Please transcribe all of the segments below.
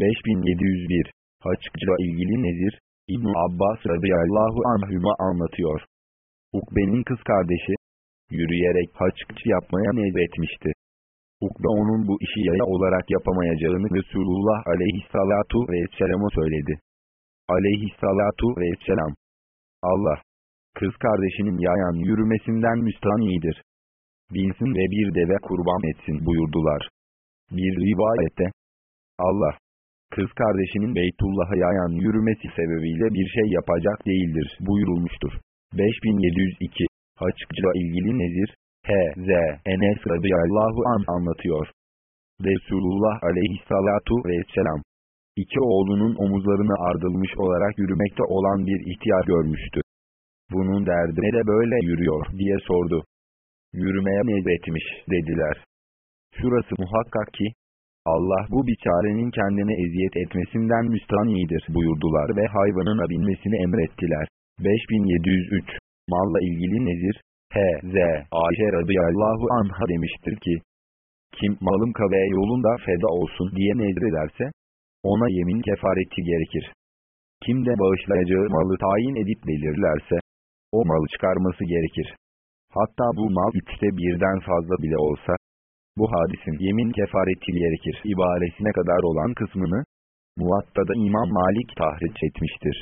5701 Haçkıcıla ilgili nezir, İbn Abbas radıyallahu anhüma anlatıyor. Ukbe'nin kız kardeşi, yürüyerek haçkıç yapmaya nezretmişti. Ukbe onun bu işi yaya olarak yapamayacağını Resulullah aleyhissalatu vesselam'a söyledi. Aleyhissalatu vesselam. Allah, kız kardeşinin yayan yürümesinden müstanidir. Binsin ve bir deve kurban etsin buyurdular. Bir rivayette, Allah, kız kardeşinin Beytullah'a yayan yürümesi sebebiyle bir şey yapacak değildir buyurulmuştur. 5702 Haçkıcıla ilgili nezir, H.Z. Enes radıyallahu an anlatıyor. Resulullah aleyhissalatu vesselam, iki oğlunun omuzlarını ardılmış olarak yürümekte olan bir ihtiyar görmüştü. Bunun derdine de böyle yürüyor diye sordu. Yürümeye nezretmiş dediler. Şurası muhakkak ki, Allah bu biçarenin kendine eziyet etmesinden müstanidir buyurdular ve hayvanına binmesini emrettiler. 5703 Malla ilgili nezir, H.Z. Ayşe radıyallahu anha demiştir ki, kim malım kavye yolunda feda olsun diye nezrederse, ona yemin kefareti gerekir. Kim de bağışlayacağı malı tayin edip belirlerse, o malı çıkarması gerekir. Hatta bu mal üçte birden fazla bile olsa, bu hadisin yemin kefareti gerekir ibaresine kadar olan kısmını, Muatta'da İmam Malik tahriç etmiştir.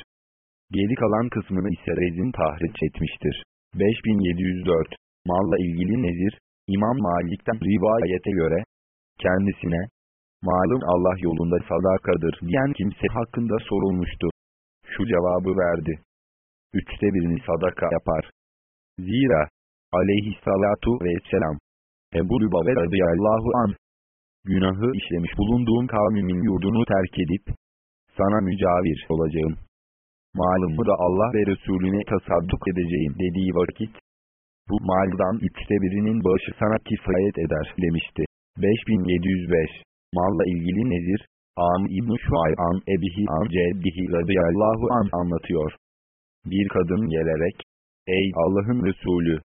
Geri kalan kısmını ise Rezin tahriç etmiştir. 5704 Malla ilgili nezir, İmam Malik'ten rivayete göre, kendisine, malım Allah yolunda sadakadır diyen kimse hakkında sorulmuştu. Şu cevabı verdi. Üçte birini sadaka yapar. Zira, aleyhissalatu vesselam, Ebu Lübave radıyallahu an. Günahı işlemiş bulunduğum kavmimin yurdunu terk edip, sana mücavir olacağım. Malımı da Allah ve Resulüne tasadduk edeceğim dediği vakit, bu maldan üçte birinin başı sana kifayet eder demişti. 5705 Malla ilgili nezir, Am İbn-i Şuay'an Ebihi An Ceddihi radıyallahu an anlatıyor. Bir kadın gelerek, Ey Allah'ın Resulü!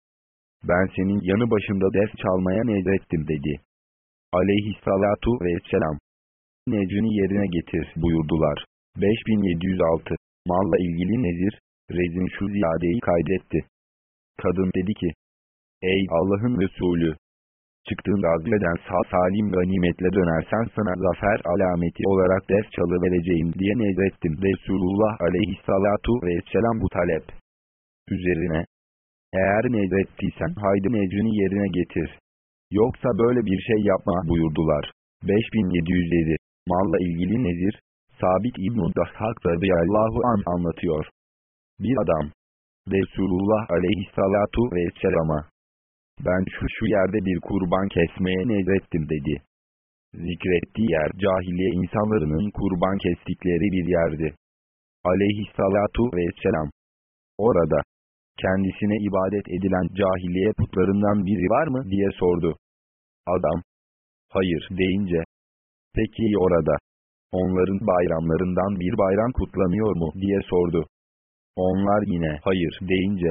Ben senin yanı başında ders çalmaya nezrettim dedi. Aleyhissalatu vesselam. Necrini yerine getir buyurdular. 5706 Malla ilgili nezir, Rezin şu ziyadeyi kaydetti. Kadın dedi ki, Ey Allah'ın Resulü! Çıktığın gazveden sağ salim ganimetle dönersen sana zafer alameti olarak ders çalı vereceğim diye nezrettim. Resulullah aleyhissalatu vesselam bu talep. Üzerine, eğer nezrettiysen haydi necrini yerine getir. Yoksa böyle bir şey yapma buyurdular. 5707 Malla ilgili nezir, Sabit İbn-i Dahhak radıyallahu an anlatıyor. Bir adam, Resulullah aleyhissalatu vesselama, ben şu şu yerde bir kurban kesmeye nezrettim dedi. Zikrettiği yer cahiliye insanlarının kurban kestikleri bir yerdi. Aleyhissalatu vesselam. Orada, kendisine ibadet edilen cahiliye putlarından biri var mı diye sordu. Adam, hayır deyince, peki orada, onların bayramlarından bir bayram kutlanıyor mu diye sordu. Onlar yine hayır deyince,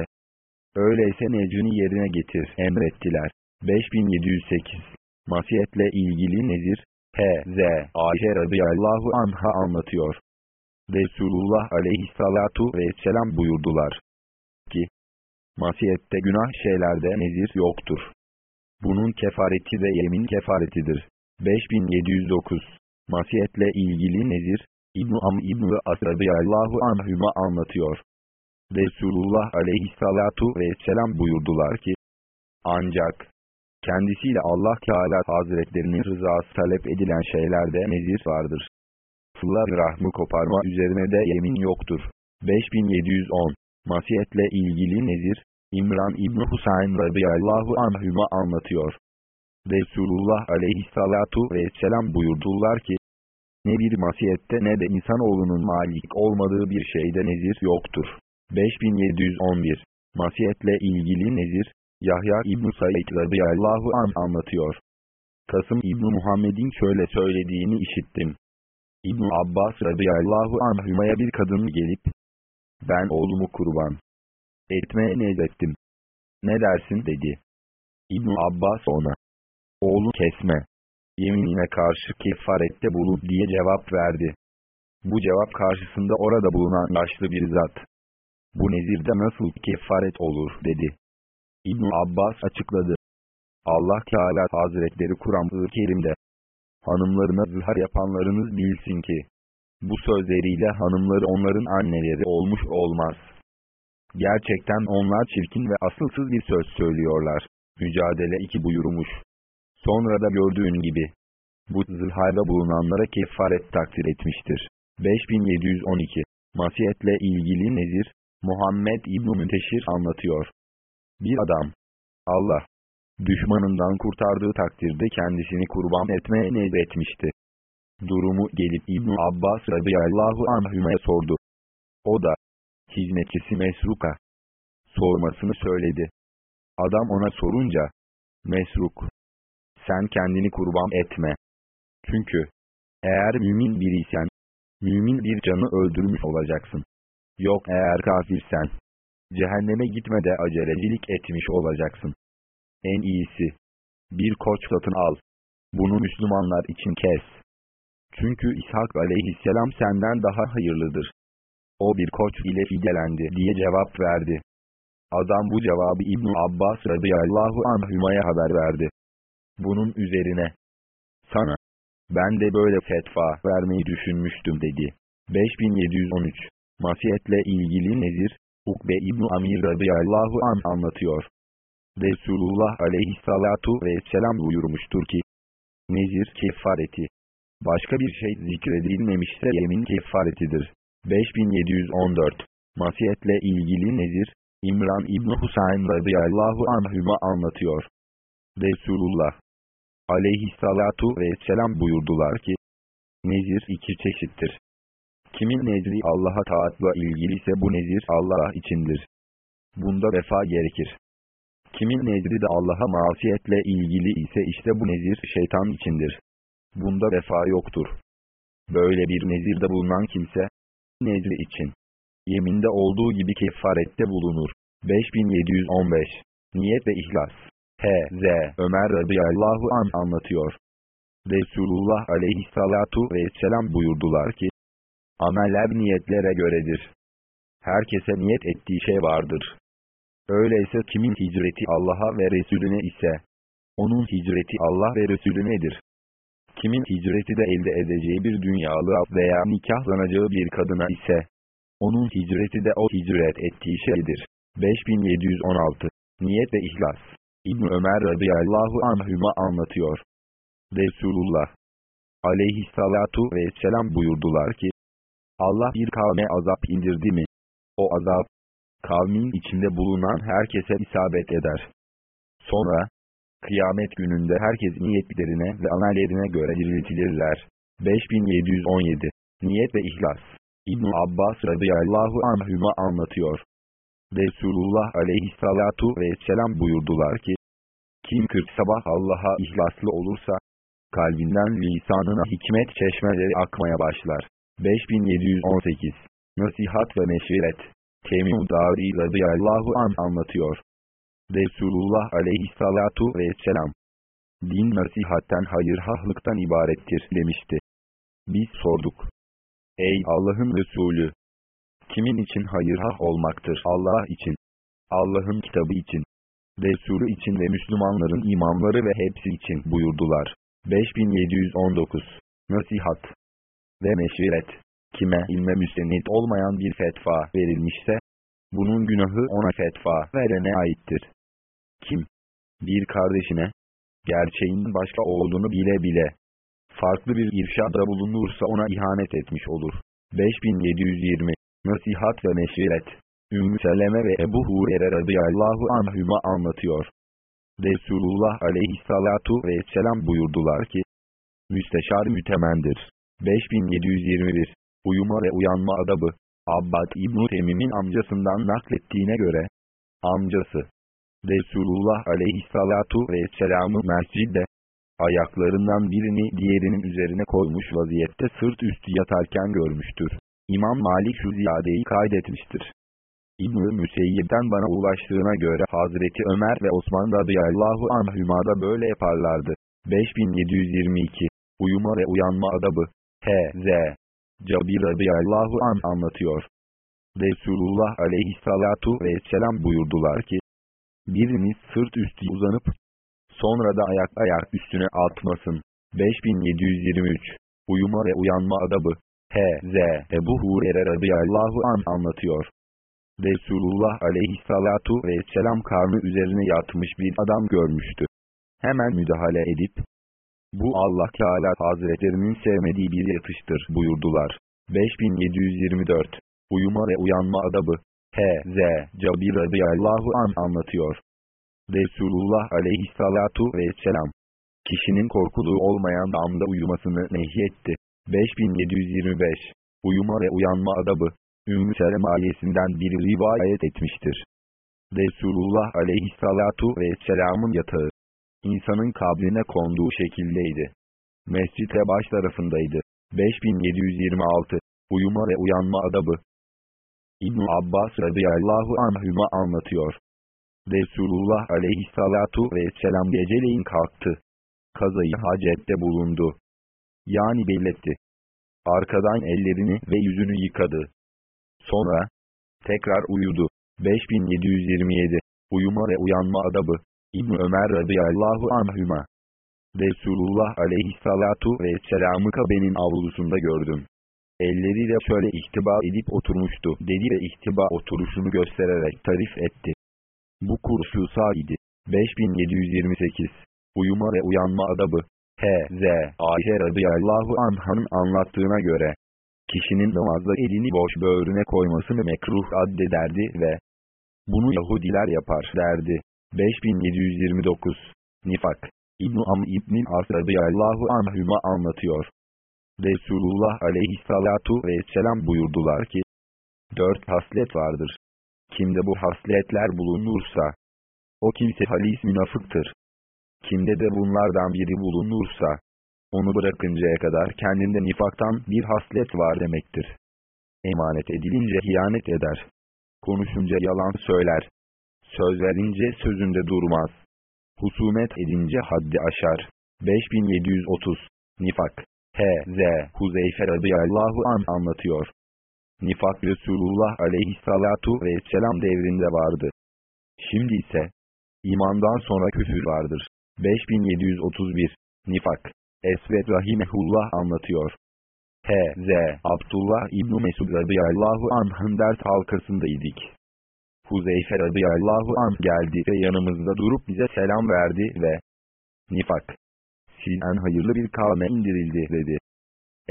öyleyse necini yerine getir emrettiler. 5708 Masiyetle ilgili nezir, H.Z. Ayşe radıyallahu anha anlatıyor. Resulullah aleyhissalatu vesselam buyurdular ki, Masiyette günah şeylerde nezir yoktur. Bunun kefareti de yemin kefaretidir. 5709 Masiyetle ilgili nezir, İbn-i Am İbn-i As radıyallahu anhüma anlatıyor. Resulullah aleyhissalatu vesselam buyurdular ki, ancak, kendisiyle Allah Teala Hazretlerinin rızası talep edilen şeylerde nezir vardır. Sıla rahmı koparma üzerine de yemin yoktur. 5710 Masiyetle ilgili nezir, İmran İbni Husayn radıyallahu anhüma anlatıyor. Resulullah aleyhissalatu vesselam buyurdular ki, ne bir masiyette ne de insanoğlunun malik olmadığı bir şeyde nezir yoktur. 5711 Masiyetle ilgili nezir, Yahya İbn-i Said radıyallahu an anlatıyor. Kasım İbn Muhammed'in şöyle söylediğini işittim. İbn Abbas radıyallahu anhümaya bir kadın gelip, ben oğlumu kurban etmeye nezrettim. Ne dersin dedi. İbn Abbas ona. Oğlu kesme. yeminine karşı kefarette bulun diye cevap verdi. Bu cevap karşısında orada bulunan yaşlı bir zat. Bu nezirde nasıl kefaret olur dedi. ibn Abbas açıkladı. Allah Teala Hazretleri Kur'an-ı Kerim'de hanımlarına zihar yapanlarınız bilsin ki bu sözleriyle hanımları onların anneleri olmuş olmaz. Gerçekten onlar çirkin ve asılsız bir söz söylüyorlar. Mücadele 2 buyurmuş. Sonra da gördüğün gibi bu zırharda bulunanlara kefaret takdir etmiştir. 5712 Masiyetle ilgili nezir, Muhammed İbn Münteşir anlatıyor. Bir adam, Allah, düşmanından kurtardığı takdirde kendisini kurban etmeye nezretmişti. Durumu gelip İbn Abbas radıyallahu anhüme sordu. O da, hizmetçisi Mesruk'a, sormasını söyledi. Adam ona sorunca, Mesruk, sen kendini kurban etme. Çünkü, eğer mümin biriysen, mümin bir canı öldürmüş olacaksın. Yok eğer kafirsen, cehenneme gitmede acelecilik etmiş olacaksın. En iyisi, bir koç satın al. Bunu Müslümanlar için kes. Çünkü İshak aleyhisselam senden daha hayırlıdır. O bir koç ile fidelendi diye cevap verdi. Adam bu cevabı İbn Abbas radıyallahu anhümaya haber verdi. Bunun üzerine, sana, ben de böyle fetva vermeyi düşünmüştüm dedi. 5713 Masiyetle ilgili nezir, Ukbe İbn Amir radıyallahu an anlatıyor. Resulullah aleyhissalatu vesselam buyurmuştur ki, nezir kefareti. Başka bir şey zikredilmemişse yemin kefaretidir. 5714 Masiyetle ilgili nezir, İmran İbn Husayn radıyallahu anhüma anlatıyor. Resulullah aleyhissalatu vesselam buyurdular ki, nezir iki çeşittir. Kimin nezri Allah'a taatla ilgili ise bu nezir Allah içindir. Bunda vefa gerekir. Kimin nezri de Allah'a masiyetle ilgili ise işte bu nezir şeytan içindir. Bunda vefa yoktur. Böyle bir nezirde bulunan kimse, nezri için, yeminde olduğu gibi kefarette bulunur. 5715 Niyet ve İhlas H.Z. Ömer radıyallahu an anlatıyor. Resulullah aleyhissalatu vesselam buyurdular ki, Ameller niyetlere göredir. Herkese niyet ettiği şey vardır. Öyleyse kimin hicreti Allah'a ve Resulüne ise, onun hicreti Allah ve Resulünedir. Kimin hicreti de elde edeceği bir dünyalı veya nikahlanacağı bir kadına ise, onun hicreti de o hicret ettiği şeydir. 5716 Niyet ve İhlas İbn Ömer radıyallahu anhüma anlatıyor. Resulullah aleyhissalatu vesselam buyurdular ki, Allah bir kavme azap indirdi mi? O azap, kavmin içinde bulunan herkese isabet eder. Sonra, kıyamet gününde herkes niyetlerine ve amellerine göre diriltilirler. 5717 Niyet ve İhlas İbn Abbas radıyallahu anhüma anlatıyor. Resulullah aleyhissalatu vesselam buyurdular ki, kim kırk sabah Allah'a ihlaslı olursa, kalbinden lisanına hikmet çeşmeleri akmaya başlar. 5718 Nasihat ve Meşviret Temim Dari radıyallahu an anlatıyor. Resulullah aleyhissalatu vesselam Din nasihatten hayırhahlıktan ibarettir demişti. Biz sorduk. Ey Allah'ın Resulü! Kimin için hayırhah olmaktır? Allah için. Allah'ın kitabı için. Resulü için ve Müslümanların imamları ve hepsi için buyurdular. 5719 Nasihat ve meşviret. Kime ilme müstenit olmayan bir fetva verilmişse, bunun günahı ona fetva verene aittir. Kim, bir kardeşine, gerçeğin başka olduğunu bile bile, farklı bir irşada bulunursa ona ihanet etmiş olur. 5720 Nasihat ve Meşviret Ümmü Seleme ve Ebu Hurer'e radıyallahu anhüma anlatıyor. Resulullah aleyhissalatu vesselam buyurdular ki, Müsteşar mütemendir. 5721 Uyuma ve uyanma adabı Abbad İbn Temim'in amcasından naklettiğine göre amcası Resulullah aleyhissalatu vesselam'ı mescidde ayaklarından birini diğerinin üzerine koymuş vaziyette sırt üstü yatarken görmüştür. İmam Malik şu ziyadeyi kaydetmiştir. İbn-i Müseyyib'den bana ulaştığına göre Hazreti Ömer ve Osman radıyallahu anhüma da böyle yaparlardı. 5722 Uyuma ve uyanma adabı H.Z. Cabir radıyallahu an anlatıyor. Resulullah aleyhissalatu vesselam buyurdular ki, biriniz sırt üstü uzanıp, sonra da ayak ayak üstüne atmasın. 5723 Uyuma ve uyanma adabı H.Z. Ebu Hurer'e radıyallahu an anlatıyor. Resulullah aleyhissalatu vesselam karnı üzerine yatmış bir adam görmüştü. Hemen müdahale edip, bu Allah Teala Hazretlerinin sevmediği bir yatıştır buyurdular. 5724 Uyuma ve uyanma adabı H.Z. Cabir radıyallahu an anlatıyor. Resulullah aleyhissalatu vesselam kişinin korkuluğu olmayan damda uyumasını nehyetti. 5725 Uyuma ve uyanma adabı Ümmü Selem ayesinden bir rivayet etmiştir. Resulullah aleyhissalatu vesselamın yatağı insanın kabrine konduğu şekildeydi. Mescite baş tarafındaydı. 5726 Uyuma ve uyanma adabı İbn Abbas radıyallahu anhüma anlatıyor. Resulullah aleyhissalatu vesselam geceleyin kalktı. Kazayı hacette bulundu. Yani belletti. Arkadan ellerini ve yüzünü yıkadı. Sonra tekrar uyudu. 5727 Uyuma ve uyanma adabı İbn Ömer radıyallahu anhüma Resulullah aleyhissalatu vesselam'ı Kabe'nin avlusunda gördüm. Elleriyle şöyle ihtiba edip oturmuştu dedi ve ihtiba oturuşunu göstererek tarif etti. Bu kurşu idi. 5728 Uyuma ve uyanma adabı H.Z. Ayşe radıyallahu anh'ın anlattığına göre kişinin namazda elini boş böğrüne koymasını mekruh addederdi ve bunu Yahudiler yapar derdi. 5729 Nifak İbn-i Am İbn-i As radıyallahu anhüma anlatıyor. Resulullah aleyhissalatu vesselam buyurdular ki, Dört haslet vardır. Kimde bu hasletler bulunursa, o kimse halis münafıktır. Kimde de bunlardan biri bulunursa, onu bırakıncaya kadar kendinde nifaktan bir haslet var demektir. Emanet edilince hiyanet eder. Konuşunca yalan söyler. Söz verince sözünde durmaz. Husumet edince haddi aşar. 5730 Nifak H.Z. Huzeyfe radıyallahu an anlatıyor. Nifak Resulullah aleyhissalatu vesselam devrinde vardı. Şimdi ise imandan sonra küfür vardır. 5731 Nifak Esved Rahimehullah anlatıyor. H.Z. Abdullah İbn Mesud radıyallahu anh'ın ders halkasındaydık. Huzeyfe radıyallahu anh geldi ve yanımızda durup bize selam verdi ve Nifak Sizden hayırlı bir kavme indirildi dedi.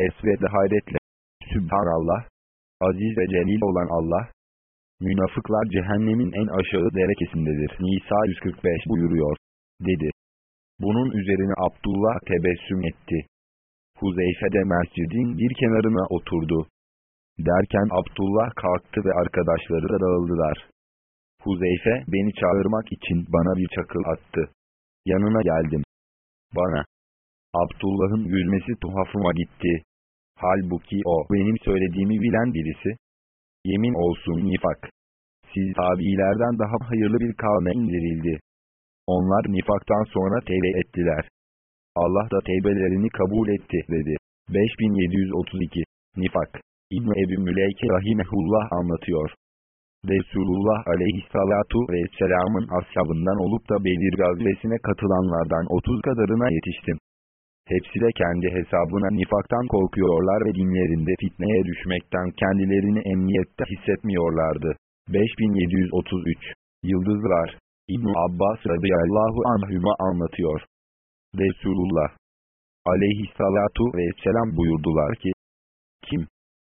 Esved hayretle Sübhanallah Aziz ve celil olan Allah Münafıklar cehennemin en aşağı derekesindedir. Nisa 145 buyuruyor. Dedi. Bunun üzerine Abdullah tebessüm etti. Huzeyfe de mescidin bir kenarına oturdu. Derken Abdullah kalktı ve arkadaşları da dağıldılar. Huzeyfe beni çağırmak için bana bir çakıl attı. Yanına geldim. Bana. Abdullah'ın gülmesi tuhafıma gitti. Halbuki o benim söylediğimi bilen birisi. Yemin olsun nifak. Siz tabiilerden daha hayırlı bir kavme indirildi. Onlar nifaktan sonra tevbe ettiler. Allah da tevbelerini kabul etti dedi. 5732 Nifak İbn Ebi Müleyke Rahimehullah anlatıyor. Resulullah aleyhissalatu vesselamın ashabından olup da Bedir gazvesine katılanlardan 30 kadarına yetiştim. Hepsi de kendi hesabına nifaktan korkuyorlar ve dinlerinde fitneye düşmekten kendilerini emniyette hissetmiyorlardı. 5733 Yıldızlar İbn Abbas radıyallahu anhüma anlatıyor. Resulullah aleyhissalatu vesselam buyurdular ki, Kim,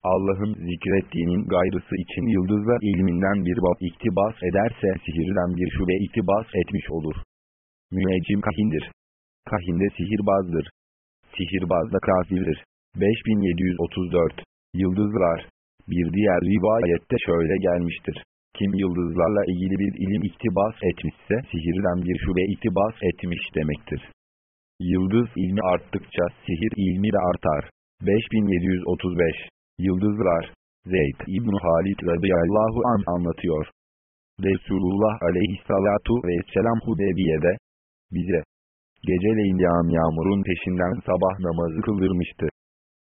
Allah'ın zikrettiğinin gayrısı için yıldızlar ilminden bir bab iktibas ederse sihirden bir şube iktibas etmiş olur. Müeccim kahindir. Kahinde sihirbazdır. Sihirbaz da kafirdir. 5734 Yıldızlar Bir diğer rivayette şöyle gelmiştir. Kim yıldızlarla ilgili bir ilim iktibas etmişse sihirden bir şube iktibas etmiş demektir. Yıldız ilmi arttıkça sihir ilmi de artar. 5735 Yıldızlar, Zeyd İbn Halid radıyallahu an anlatıyor. Resulullah aleyhissalatu vesselam Hudebiye'de, bize, Geceleyin yağan yağmurun peşinden sabah namazı kıldırmıştı.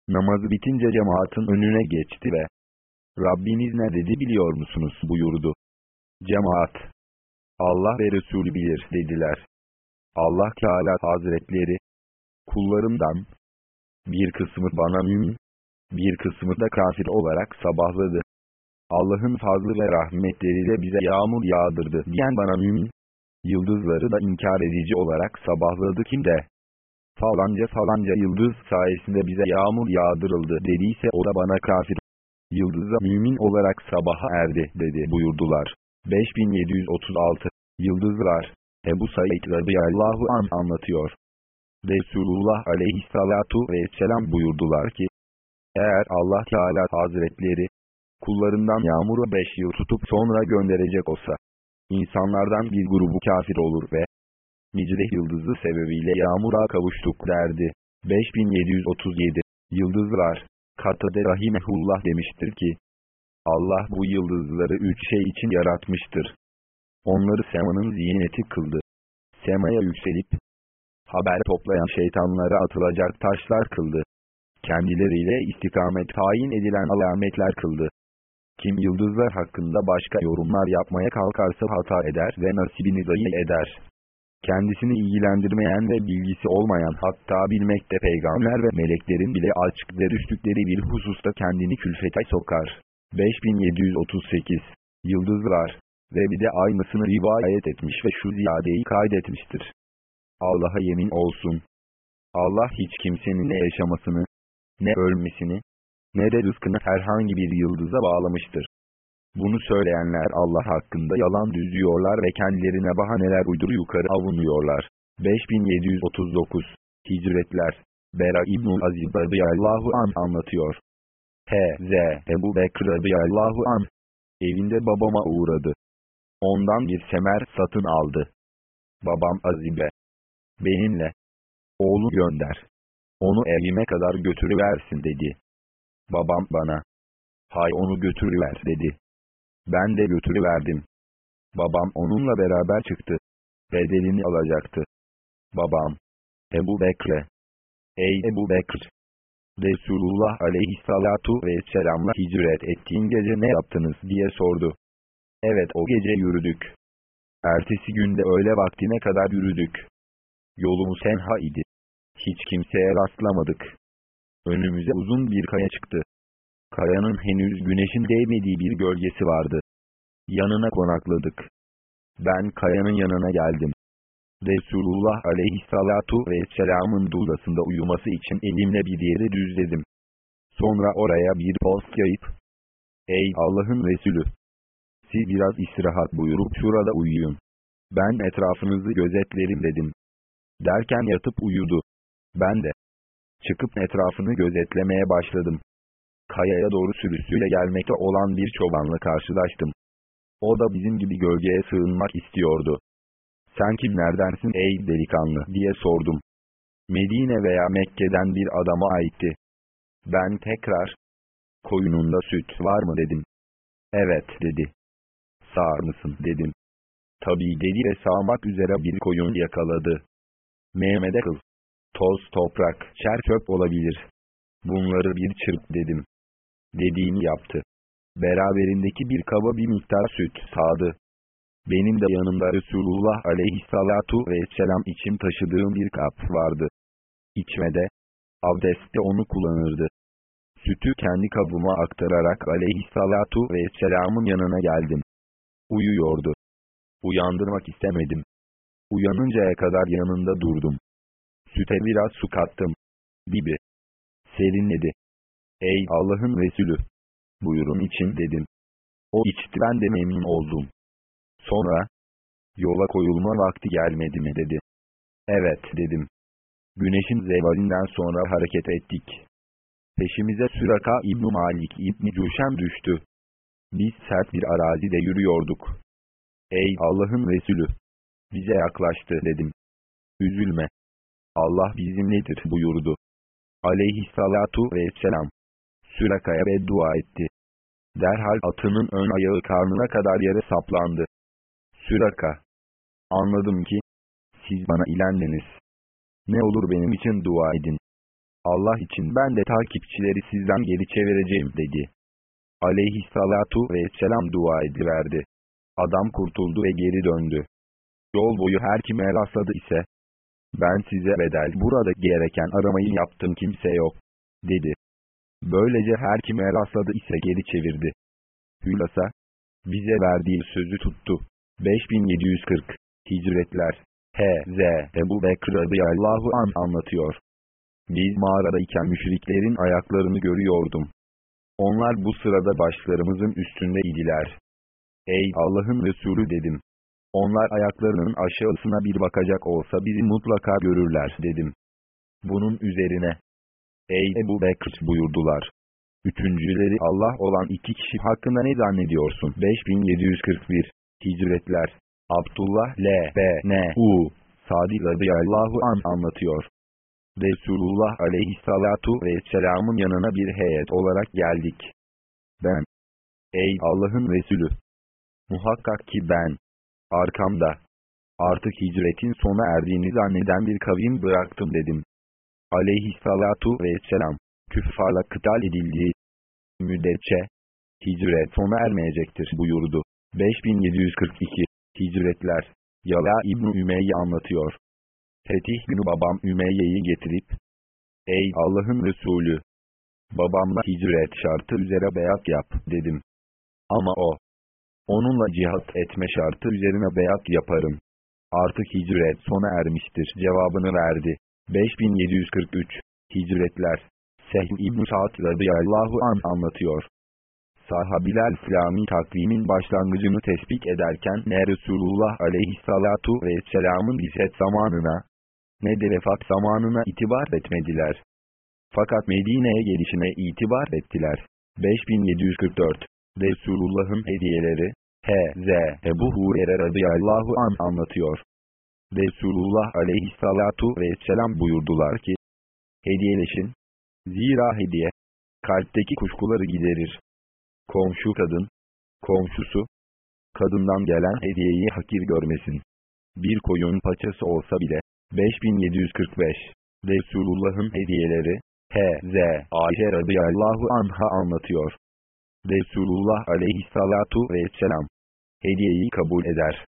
Namazı bitince cemaatin önüne geçti ve Rabbiniz ne dedi biliyor musunuz buyurdu. Cemaat Allah ve Resulü bilir dediler. Allah Teala Hazretleri kullarımdan bir kısmı bana mümin, bir kısmı da kafir olarak sabahladı. Allah'ın fazlı ve rahmetleriyle bize yağmur yağdırdı diyen bana mümin, yıldızları da inkar edici olarak sabahladı kim de, falanca falanca yıldız sayesinde bize yağmur yağdırıldı dediyse o da bana kafir, yıldıza mümin olarak sabaha erdi dedi buyurdular. 5736 Yıldızlar Ebu Said radıyallahu an anlatıyor. Resulullah aleyhissalatu vesselam buyurdular ki, eğer Allah Teala Hazretleri, kullarından yağmuru beş yıl tutup sonra gönderecek olsa, insanlardan bir grubu kafir olur ve Micre yıldızı sebebiyle yağmura kavuştuk derdi. 5737 Yıldızlar, Katade Rahimehullah demiştir ki, Allah bu yıldızları üç şey için yaratmıştır. Onları semanın ziyneti kıldı. Semaya yükselip, haber toplayan şeytanlara atılacak taşlar kıldı. Kendileriyle istikamet tayin edilen alametler kıldı. Kim yıldızlar hakkında başka yorumlar yapmaya kalkarsa hata eder ve nasibini zayi eder. Kendisini ilgilendirmeyen ve bilgisi olmayan hatta bilmekte peygamber ve meleklerin bile açık düştükleri bir hususta kendini külfete sokar. 5738 Yıldızlar ve bir de aynısını rivayet etmiş ve şu ziyadeyi kaydetmiştir. Allah'a yemin olsun. Allah hiç kimsenin ne yaşamasını, ne ölmesini, ne de rızkını herhangi bir yıldıza bağlamıştır. Bunu söyleyenler Allah hakkında yalan düzüyorlar ve kendilerine bahaneler uydur yukarı avunuyorlar. 5739 Hicretler Bera İbnül Aziz radıyallahu an anlatıyor. H.Z. Ebu Bekir radıyallahu an evinde babama uğradı. Ondan bir semer satın aldı. Babam Azibe benimle oğlu gönder. Onu evime kadar götürüversin dedi. Babam bana, hay onu götürüver dedi. Ben de götürüverdim. Babam onunla beraber çıktı. Bedelini alacaktı. Babam, Ebu Bekre, ey Ebu Bekr, Resulullah aleyhissalatu vesselamla hicret ettiğin gece ne yaptınız diye sordu. Evet o gece yürüdük. Ertesi günde öğle vaktine kadar yürüdük. Yolumuz senha idi. Hiç kimseye rastlamadık. Önümüze uzun bir kaya çıktı. Kayanın henüz güneşin değmediği bir gölgesi vardı. Yanına konakladık. Ben kayanın yanına geldim. Resulullah aleyhissalatu vesselamın dulasında uyuması için elimle bir yeri düzledim. Sonra oraya bir post yayıp, Ey Allah'ın Resulü! Siz biraz istirahat buyurup şurada uyuyun. Ben etrafınızı gözetlerim dedim. Derken yatıp uyudu. Ben de çıkıp etrafını gözetlemeye başladım. Kayaya doğru sürüsüyle gelmekte olan bir çobanla karşılaştım. O da bizim gibi gölgeye sığınmak istiyordu. Sen kimlerdensin ey delikanlı diye sordum. Medine veya Mekke'den bir adama aitti. Ben tekrar, koyununda süt var mı dedim. Evet dedi. Sağır mısın dedim. Tabii dedi ve sağmak üzere bir koyun yakaladı. Mehmet'e kıl. Toz, toprak, çer çöp olabilir. Bunları bir çırp dedim. Dediğini yaptı. Beraberindeki bir kaba bir miktar süt sağdı. Benim de yanımda Resulullah aleyhissalatu vesselam için taşıdığım bir kap vardı. İçmede, abdestte onu kullanırdı. Sütü kendi kabıma aktararak aleyhissalatu vesselamın yanına geldim. Uyuyordu. Uyandırmak istemedim. Uyanıncaya kadar yanında durdum. Süte biraz su kattım. Gibi. Serinledi. Ey Allah'ın Resulü! Buyurun için dedim. O içti ben de memnun oldum. Sonra, yola koyulma vakti gelmedi mi dedi. Evet dedim. Güneşin zevalinden sonra hareket ettik. Peşimize Süraka İbn Malik İbn Cuşem düştü. Biz sert bir arazide yürüyorduk. Ey Allah'ın Resulü! Bize yaklaştı dedim. Üzülme. Allah bizimledir buyurdu. Aleyhissalatu vesselam. Süraka'ya beddua etti. Derhal atının ön ayağı karnına kadar yere saplandı. Süraka. Anladım ki, siz bana ilendiniz. Ne olur benim için dua edin. Allah için ben de takipçileri sizden geri çevireceğim dedi. Aleyhissalatu vesselam dua ediverdi. Adam kurtuldu ve geri döndü. Yol boyu her kime rastladı ise, ben size bedel burada gereken aramayı yaptım kimse yok, dedi. Böylece her kime rastladı ise geri çevirdi. Hülasa, bize verdiği sözü tuttu. 5740 Hicretler H.Z. Ebu Bekir radıyallahu an anlatıyor. Biz mağaradayken müşriklerin ayaklarını görüyordum. Onlar bu sırada başlarımızın üstünde idiler. Ey Allah'ın Resulü dedim. Onlar ayaklarının aşağısına bir bakacak olsa bizi mutlaka görürler dedim. Bunun üzerine, Ey Ebu Bekir buyurdular. Üçüncüleri Allah olan iki kişi hakkında ne zannediyorsun? 5741 Hicretler Abdullah L. B. N. U. Sadi radıyallahu an anlatıyor. Resulullah aleyhissalatu vesselamın yanına bir heyet olarak geldik. Ben, ey Allah'ın Resulü, muhakkak ki ben, arkamda, artık hicretin sona erdiğini zanneden bir kavim bıraktım dedim. Aleyhissalatu vesselam, küffarla kıtal edildiği müddetçe, hicret sona ermeyecektir buyurdu. 5742 Hicretler Yala İbn Ümeyye anlatıyor. Fetih günü babam Ümeyye'yi getirip, Ey Allah'ın Resulü! Babamla hicret şartı üzere beyat yap dedim. Ama o, onunla cihat etme şartı üzerine beyat yaparım. Artık hicret sona ermiştir cevabını verdi. 5743 Hicretler Sehl İbn-i Sa'd radıyallahu an anlatıyor. Sahabiler İslami takvimin başlangıcını tespit ederken ne Resulullah aleyhissalatu vesselamın biset zamanına, ne de vefat zamanına itibar etmediler. Fakat Medine'ye gelişine itibar ettiler. 5744 Resulullah'ın hediyeleri H.Z. Ebu Hurer'e radıyallahu an anlatıyor. Resulullah aleyhissalatu vesselam buyurdular ki, Hediyeleşin. Zira hediye, kalpteki kuşkuları giderir. Komşu kadın, komşusu, kadından gelen hediyeyi hakir görmesin. Bir koyun paçası olsa bile, 5745, Resulullah'ın hediyeleri, H.Z. Ayşe radıyallahu anha anlatıyor. Resulullah aleyhissalatu vesselam, hediyeyi kabul eder.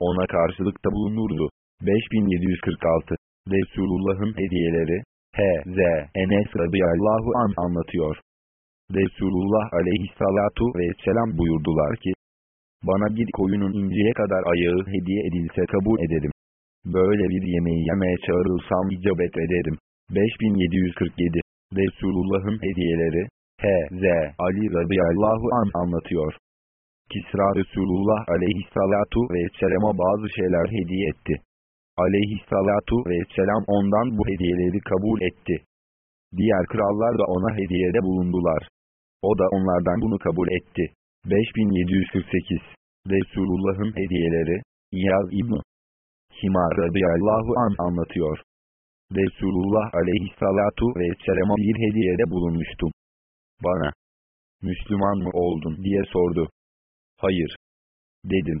Ona karşılıkta bulunurdu. 5746, Resulullah'ın hediyeleri, H.Z. Enes radıyallahu an anlatıyor. Resulullah aleyhissalatu vesselam buyurdular ki, bana bir koyunun inceye kadar ayağı hediye edilse kabul ederim. Böyle bir yemeği yemeye çağrılsam icabet ederim. 5747 Resulullah'ın hediyeleri H.Z. Ali radıyallahu an anlatıyor. Kisra Resulullah aleyhissalatu vesselama bazı şeyler hediye etti. Aleyhissalatu vesselam ondan bu hediyeleri kabul etti. Diğer krallar da ona hediyede bulundular. O da onlardan bunu kabul etti. 5748 Resulullah'ın hediyeleri İyaz İbni Himar radıyallahu an anlatıyor. Resulullah aleyhissalatu vesselama bir hediyede bulunmuştum. Bana, Müslüman mı oldun diye sordu. Hayır. Dedim.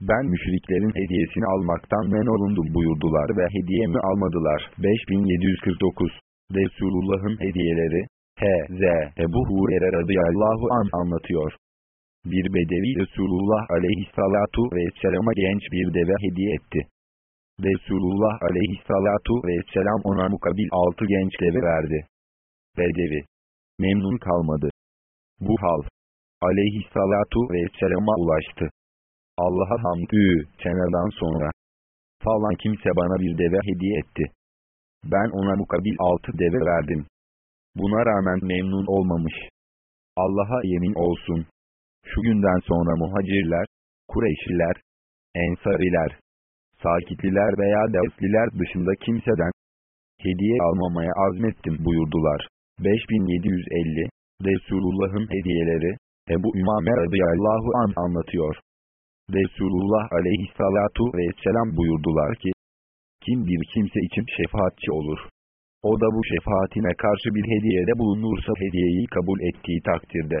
Ben müşriklerin hediyesini almaktan men olundum buyurdular ve hediyemi almadılar. 5749 Resulullah'ın hediyeleri H.Z. Ebu Hurer'e radıyallahu an anlatıyor. Bir bedevi Resulullah aleyhissalatu vesselama genç bir deve hediye etti. Resulullah aleyhissalatu vesselam ona mukabil altı genç deve verdi. Bedevi. Memnun kalmadı. Bu hal. Aleyhissalatu vesselama ulaştı. Allah'a hamdü, kenardan sonra. Falan kimse bana bir deve hediye etti. Ben ona mukabil altı deve verdim. Buna rağmen memnun olmamış. Allah'a yemin olsun. Şu günden sonra muhacirler, Kureyşliler, Ensariler, Sakitliler veya Devsliler dışında kimseden hediye almamaya azmettim buyurdular. 5750 Resulullah'ın hediyeleri Ebu Ümame radıyallahu an anlatıyor. Resulullah aleyhissalatu vesselam buyurdular ki, kim bir kimse için şefaatçi olur. O da bu şefaatine karşı bir hediyede bulunursa hediyeyi kabul ettiği takdirde,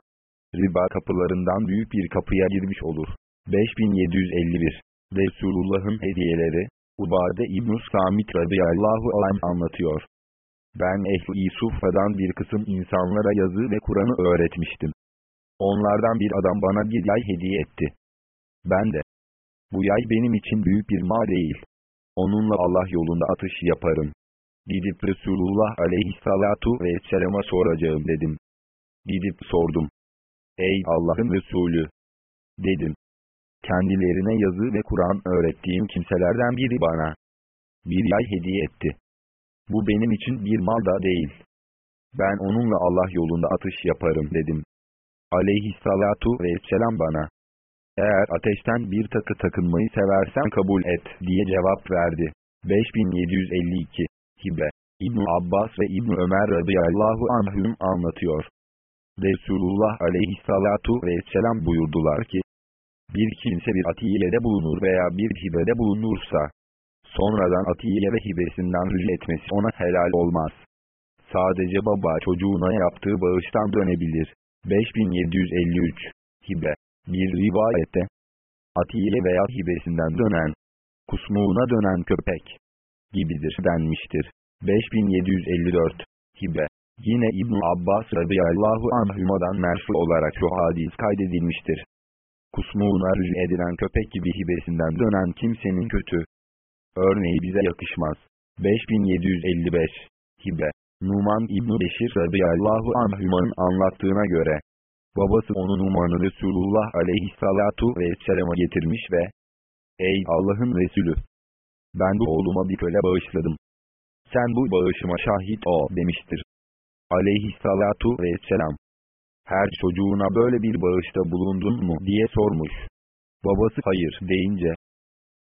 riba kapılarından büyük bir kapıya girmiş olur. 5751 Resulullah'ın hediyeleri Ubade İbn-i Samit radıyallahu anh anlatıyor. Ben Ehli Sufa'dan bir kısım insanlara yazı ve Kur'an'ı öğretmiştim. Onlardan bir adam bana bir yay hediye etti. Ben de, bu yay benim için büyük bir mal değil. Onunla Allah yolunda atış yaparım. Gidip Resulullah aleyhissalatu vesselama soracağım dedim. Gidip sordum. Ey Allah'ın Resulü! Dedim. Kendilerine yazı ve Kur'an öğrettiğim kimselerden biri bana bir yay hediye etti. Bu benim için bir mal da değil. Ben onunla Allah yolunda atış yaparım dedim. Aleyhissalatu vesselam bana. Eğer ateşten bir takı takınmayı seversen kabul et diye cevap verdi. 5752 Hibe İbn Abbas ve İbn Ömer radıyallahu anhüm anlatıyor. Resulullah aleyhissalatu vesselam buyurdular ki, bir kimse bir atiyede bulunur veya bir hibede bulunursa, sonradan atiye ve hibesinden rücu etmesi ona helal olmaz. Sadece baba çocuğuna yaptığı bağıştan dönebilir. 5753 Hibe Bir rivayette, atiye veya hibesinden dönen, kusmuğuna dönen köpek gibidir denmiştir. 5754 Hibe Yine İbn Abbas radıyallahu anhümadan merfu olarak şu hadis kaydedilmiştir. Kusmuğuna rücu edilen köpek gibi hibesinden dönen kimsenin kötü. Örneği bize yakışmaz. 5755 Hibe Numan İbn Beşir radıyallahu anhümanın anlattığına göre, babası onu Numan'ı Resulullah aleyhissalatu vesselam'a getirmiş ve, Ey Allah'ın Resulü! Ben bu oğluma bir köle bağışladım. Sen bu bağışıma şahit ol demiştir. Aleyhissalatu vesselam. Her çocuğuna böyle bir bağışta bulundun mu diye sormuş. Babası hayır deyince.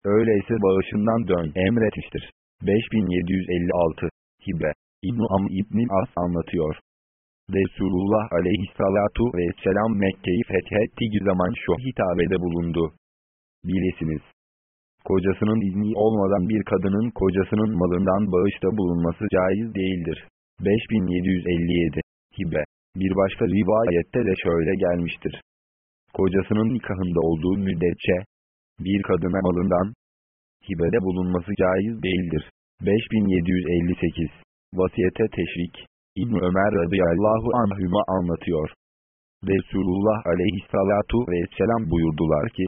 Öyleyse bağışından dön emretmiştir. 5756 Hibe İbn Am İbn As anlatıyor. Resulullah aleyhissalatu vesselam Mekke'yi fethettiği zaman şu hitabede bulundu. Bilesiniz. Kocasının izni olmadan bir kadının kocasının malından bağışta bulunması caiz değildir. 5757 Hibe Bir başka rivayette de şöyle gelmiştir. Kocasının nikahında olduğu müddetçe, bir kadına malından, hibede bulunması caiz değildir. 5758 Vasiyete teşvik İbn Ömer radıyallahu anhüma anlatıyor. Resulullah aleyhissalatu vesselam buyurdular ki,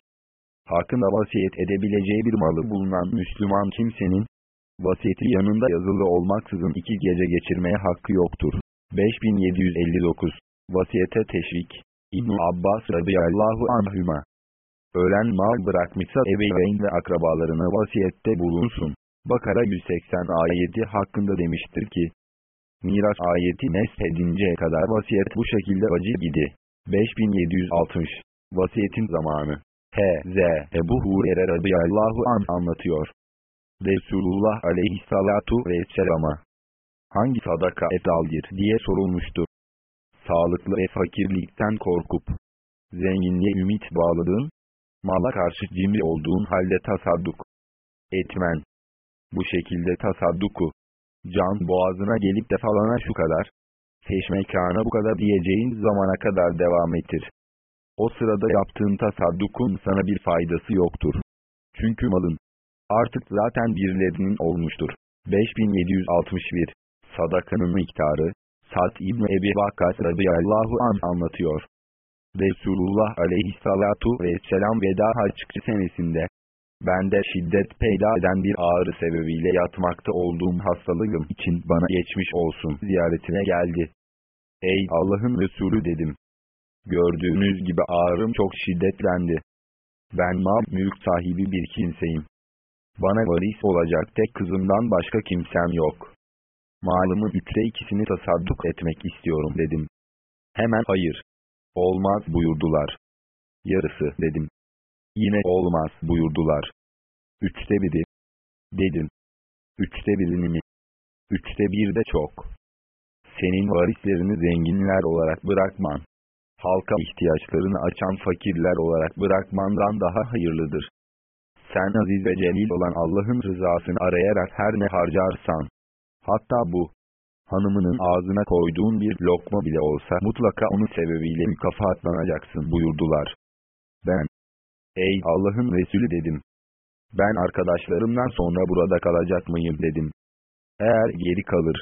hakkında vasiyet edebileceği bir malı bulunan Müslüman kimsenin, vasiyeti yanında yazılı olmaksızın iki gece geçirmeye hakkı yoktur. 5759 Vasiyete teşvik İbn Abbas radıyallahu anhüma Ölen mal bırakmışsa ebeveyn ve akrabalarına vasiyette bulunsun. Bakara 180 ayeti hakkında demiştir ki, Miras ayeti neshedinceye kadar vasiyet bu şekilde acı gidi. 5760 Vasiyetin zamanı H.Z. Ebu Hurer'e radıyallahu an anlatıyor. Resulullah aleyhissalatu vesselama hangi sadaka efdaldir diye sorulmuştu. Sağlıklı ve fakirlikten korkup, zenginliğe ümit bağladığın, mala karşı cimri olduğun halde tasadduk etmen. Bu şekilde tasadduku, can boğazına gelip de falana şu kadar, feşmekana bu kadar diyeceğin zamana kadar devam ettir. O sırada yaptığın tasaddukun sana bir faydası yoktur. Çünkü malın artık zaten birilerinin olmuştur. 5761 Sadakanın miktarı Sa'd İbni Ebi Vakkas radıyallahu an anlatıyor. Resulullah aleyhissalatu vesselam veda haccı senesinde, bende şiddet peyda eden bir ağrı sebebiyle yatmakta olduğum hastalığım için bana geçmiş olsun ziyaretine geldi. Ey Allah'ın Resulü dedim. Gördüğünüz gibi ağrım çok şiddetlendi. Ben mal mülk sahibi bir kimseyim. Bana varis olacak tek kızımdan başka kimsem yok. Malımın üçte ikisini tasadduk etmek istiyorum dedim. Hemen hayır. Olmaz buyurdular. Yarısı dedim. Yine olmaz buyurdular. Üçte biri. Dedim. Üçte birini mi? Üçte bir de çok. Senin varislerini zenginler olarak bırakman, halka ihtiyaçlarını açan fakirler olarak bırakmandan daha hayırlıdır. Sen aziz ve celil olan Allah'ın rızasını arayarak her ne harcarsan, hatta bu, hanımının ağzına koyduğun bir lokma bile olsa mutlaka onun sebebiyle mükafatlanacaksın buyurdular. Ben, ey Allah'ın Resulü dedim. Ben arkadaşlarımdan sonra burada kalacak mıyım dedim. Eğer geri kalır,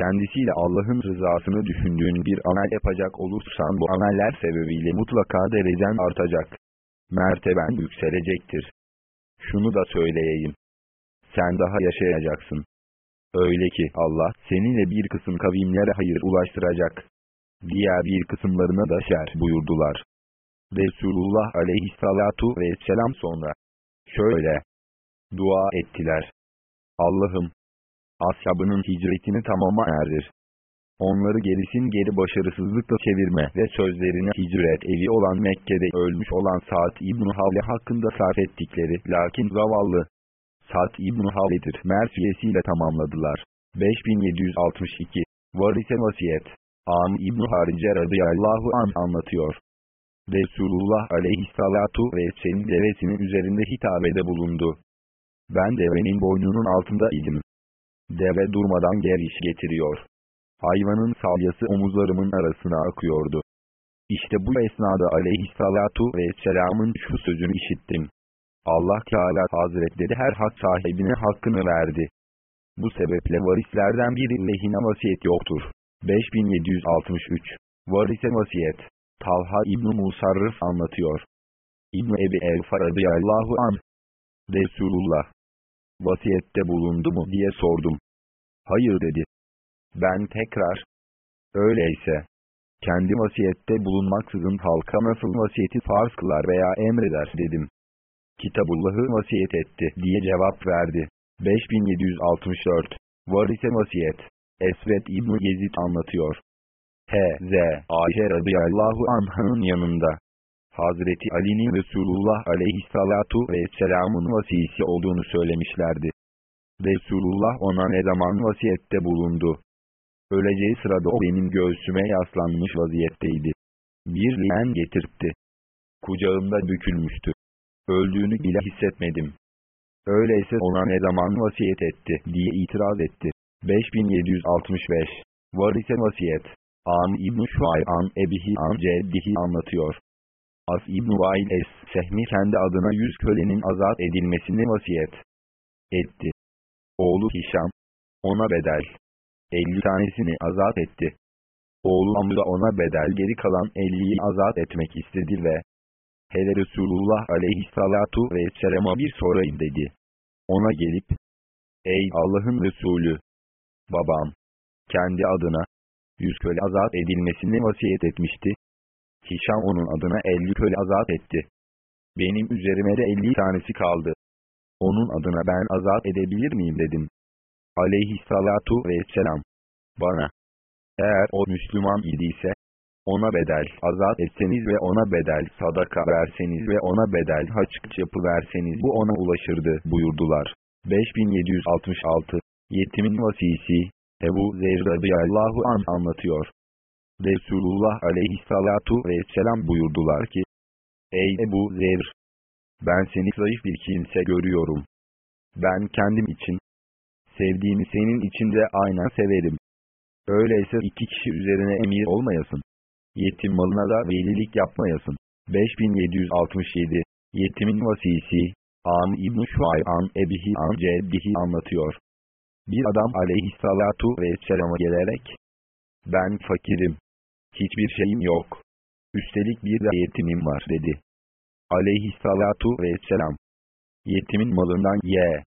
kendisiyle Allah'ın rızasını düşündüğün bir amel yapacak olursan bu ameller sebebiyle mutlaka derecen artacak. Merteben yükselecektir. Şunu da söyleyeyim. Sen daha yaşayacaksın. Öyle ki Allah seninle bir kısım kavimlere hayır ulaştıracak. Diğer bir kısımlarına da şer buyurdular. Resulullah aleyhissalatu vesselam sonra şöyle dua ettiler. Allah'ım ashabının hicretini tamama erdir. Onları gerisin geri başarısızlıkla çevirme ve sözlerine hicret evi olan Mekke'de ölmüş olan Sa'd İbn Havle hakkında sarf ettikleri lakin zavallı Sa'd İbn Havle'dir merfiyesiyle tamamladılar. 5762 Varise Vasiyet Am İbn Harice radıyallahu an anlatıyor. Resulullah aleyhissalatu vesselam devesinin üzerinde hitabede bulundu. Ben devenin boynunun altında idim. Deve durmadan geriş getiriyor. Hayvanın salyası omuzlarımın arasına akıyordu. İşte bu esnada aleyhissalatu vesselamın şu sözünü işittim. Allah Teala Hazretleri her hak sahibine hakkını verdi. Bu sebeple varislerden biri lehine vasiyet yoktur. 5763 Varise vasiyet Talha İbn-i Musarrıf anlatıyor. İbn-i Ebi Elfa radıyallahu anh Resulullah vasiyette bulundu mu diye sordum. Hayır dedi. Ben tekrar, öyleyse, kendi vasiyette bulunmaksızın halka nasıl vasiyeti farz kılar veya emreder dedim. Kitabullah'ı vasiyet etti diye cevap verdi. 5764 Varise vasiyet Esved İbn Yezid anlatıyor. H.Z. Ayşe radıyallahu anh'ın yanında. Hazreti Ali'nin Resulullah aleyhissalatu vesselamın vasisi olduğunu söylemişlerdi. Resulullah ona ne zaman vasiyette bulundu. Öleceği sırada o benim göğsüme yaslanmış vaziyetteydi. Bir liyen getirtti. Kucağımda bükülmüştü. Öldüğünü bile hissetmedim. Öyleyse ona ne zaman vasiyet etti diye itiraz etti. 5765 Varise vasiyet An İbn-i Şuay'an Ebihi An Ceddihi anlatıyor. As İbn Vail Es-Sehmi kendi adına yüz kölenin azat edilmesini vasiyet etti. Oğlu Hişam ona bedel 50 tanesini azat etti. Oğlu Amr ona bedel geri kalan 50'yi azat etmek istedi ve hele Resulullah aleyhissalatu vesselam'a bir sorayım dedi. Ona gelip, ey Allah'ın Resulü, babam, kendi adına, yüz köle azat edilmesini vasiyet etmişti. Hişam onun adına 50 köle azat etti. Benim üzerime de 50 tanesi kaldı. Onun adına ben azat edebilir miyim dedim. Aleyhissalatu vesselam. Bana. Eğer o Müslüman idiyse, ona bedel azat etseniz ve ona bedel sadaka verseniz ve ona bedel haçk yapı verseniz bu ona ulaşırdı buyurdular. 5766 Yetimin vasisi Ebu Zer radıyallahu an anlatıyor. Resulullah aleyhissalatu vesselam buyurdular ki Ey Ebu Zer! Ben seni zayıf bir kimse görüyorum. Ben kendim için, sevdiğimi senin için de aynen severim. Öyleyse iki kişi üzerine emir olmayasın. Yetim malına da velilik yapmayasın. 5767 Yetimin vasisi An İbn Şuay'an Ebihi An Ceddihi anlatıyor. Bir adam aleyhissalatu vesselama gelerek Ben fakirim. Hiçbir şeyim yok. Üstelik bir de yetimim var dedi. Aleyhissalatu vesselam. Yetimin malından ye.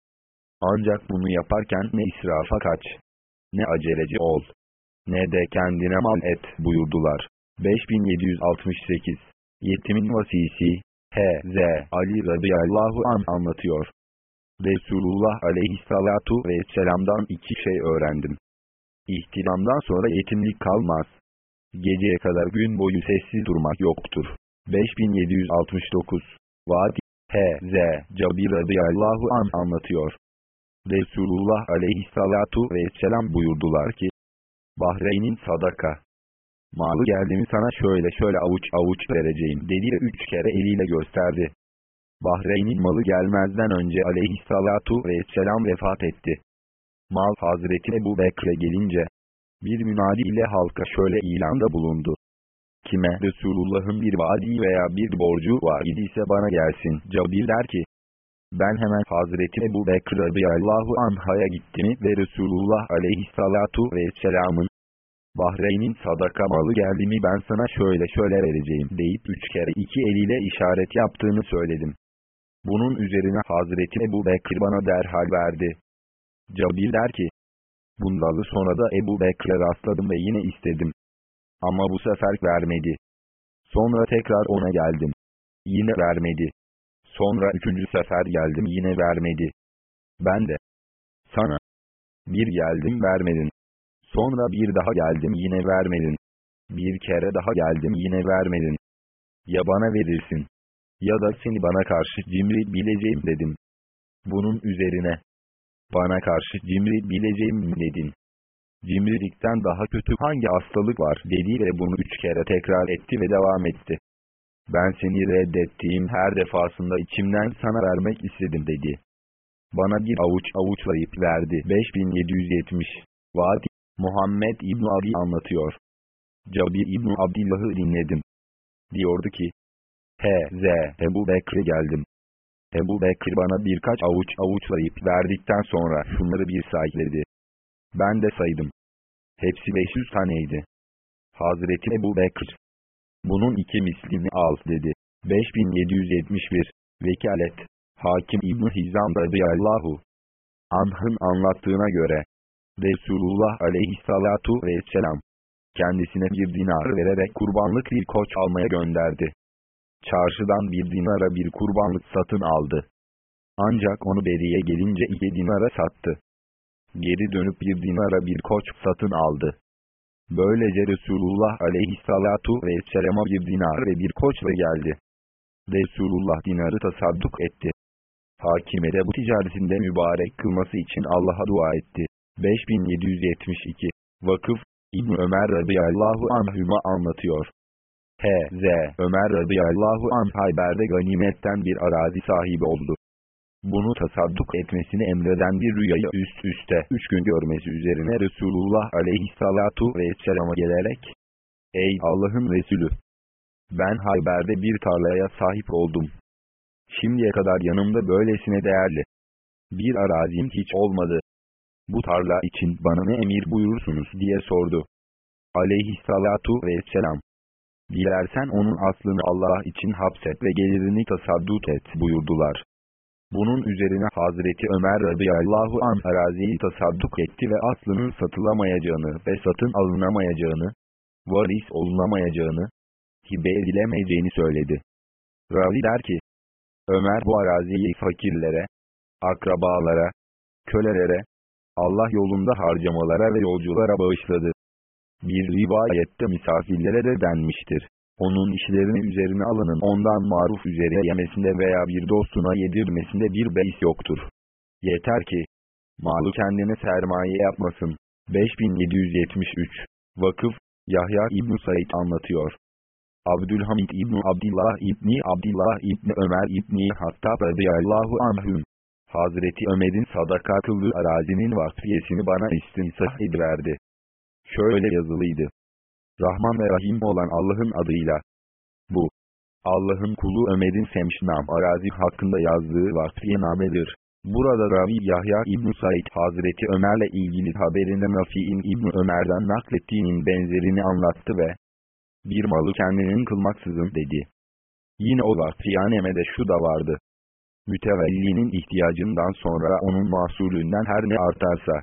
Ancak bunu yaparken ne israfa kaç, ne aceleci ol, ne de kendine mal et buyurdular. 5768 Yetimin vasisi H.Z. Ali radıyallahu an anlatıyor. Resulullah aleyhissalatu vesselam'dan iki şey öğrendim. İhtilamdan sonra yetimlik kalmaz. Geceye kadar gün boyu sessiz durmak yoktur. 5769 Vadi H.Z. Cabir radıyallahu an anlatıyor. Resulullah aleyhissalatu vesselam buyurdular ki, Bahreyn'in sadaka, Malı geldiğimi sana şöyle şöyle avuç avuç vereceğim dedi ve üç kere eliyle gösterdi. Bahreyn'in malı gelmezden önce aleyhissalatu vesselam vefat etti. Mal Hazreti Ebu Bekre gelince, bir münadi ile halka şöyle ilanda bulundu. Kime Resulullah'ın bir vaadi veya bir borcu var idiyse bana gelsin. Cabir der ki, Ben hemen Hazreti Ebu Bekir radıyallahu anhaya gittim ve Resulullah aleyhissalatu vesselamın Bahreyn'in sadaka malı geldi mi ben sana şöyle şöyle vereceğim deyip üç kere iki eliyle işaret yaptığını söyledim. Bunun üzerine Hazreti Ebu Bekir bana derhal verdi. Cabir der ki, Bundalı sonra da Ebu Bekir'e rastladım ve yine istedim. Ama bu sefer vermedi. Sonra tekrar ona geldim. Yine vermedi. Sonra üçüncü sefer geldim yine vermedi. Ben de, sana, bir geldim vermedin. Sonra bir daha geldim yine vermedin. Bir kere daha geldim yine vermedin. Ya bana verirsin. Ya da seni bana karşı cimri bileceğim dedim. Bunun üzerine. Bana karşı cimri bileceğim dedin. Cimrilikten daha kötü hangi hastalık var dedi ve bunu üç kere tekrar etti ve devam etti. Ben seni reddettiğim her defasında içimden sana vermek istedim dedi. Bana bir avuç avuçlayıp verdi. 5770 Vadi Muhammed İbn Abi anlatıyor. Cabir İbn Abdillah'ı dinledim. Diyordu ki, H.Z. Ebu Bekir'e geldim. Ebu Bekir bana birkaç avuç avuçlayıp verdikten sonra şunları bir sayledi. Ben de saydım. Hepsi 500 taneydi. Hazreti Ebu Bekir, bunun iki mislini al dedi. 5771 Vekalet Hakim İbn Hizam radıyallahu anh'ın anlattığına göre Resulullah aleyhissalatu vesselam kendisine bir dinar vererek kurbanlık bir koç almaya gönderdi. Çarşıdan bir dinara bir kurbanlık satın aldı. Ancak onu beriye gelince iki dinara sattı. Geri dönüp bir dinara bir koç satın aldı. Böylece Resulullah aleyhissalatu vesselama bir dinar ve bir koçla geldi. Resulullah dinarı tasadduk etti. Hakime de bu ticaretinde mübarek kılması için Allah'a dua etti. 5772 Vakıf İbn Ömer radıyallahu anhüma anlatıyor. H.Z. Ömer radıyallahu anh Hayber'de ganimetten bir arazi sahibi oldu. Bunu tasadduk etmesini emreden bir rüyayı üst üste üç gün görmesi üzerine Resulullah aleyhissalatu vesselama gelerek, Ey Allah'ın Resulü! Ben Hayber'de bir tarlaya sahip oldum. Şimdiye kadar yanımda böylesine değerli. Bir arazim hiç olmadı. Bu tarla için bana ne emir buyurursunuz diye sordu. Aleyhissalatu vesselam. Dilersen onun aslını Allah için hapset ve gelirini tasaddut et buyurdular. Bunun üzerine Hazreti Ömer radıyallahu an araziyi tasadduk etti ve aslının satılamayacağını ve satın alınamayacağını, varis olunamayacağını, hibe edilemeyeceğini söyledi. Ravi der ki, Ömer bu araziyi fakirlere, akrabalara, kölelere, Allah yolunda harcamalara ve yolculara bağışladı. Bir rivayette misafirlere de denmiştir. Onun işlerini üzerine alanın ondan maruf üzere yemesinde veya bir dostuna yedirmesinde bir beis yoktur. Yeter ki, malı kendine sermaye yapmasın. 5773 Vakıf, Yahya İbn Said anlatıyor. Abdülhamid İbn Abdullah İbni Abdullah İbni Ömer İbni Hattab radıyallahu anhüm. Hazreti Ömer'in sadaka kıldığı arazinin vakfiyesini bana istinsah ediverdi. Şöyle yazılıydı. Rahman ve Rahim olan Allah'ın adıyla. Bu, Allah'ın kulu Ömer'in Semşnam arazi hakkında yazdığı vakfiyenamedir. Burada Ravi Yahya İbn Said Hazreti Ömer'le ilgili haberinde Nafi'in İbn Ömer'den naklettiğinin benzerini anlattı ve bir malı kendinin kılmaksızın dedi. Yine o vakfiyanemede şu da vardı. Mütevellinin ihtiyacından sonra onun mahsulünden her ne artarsa,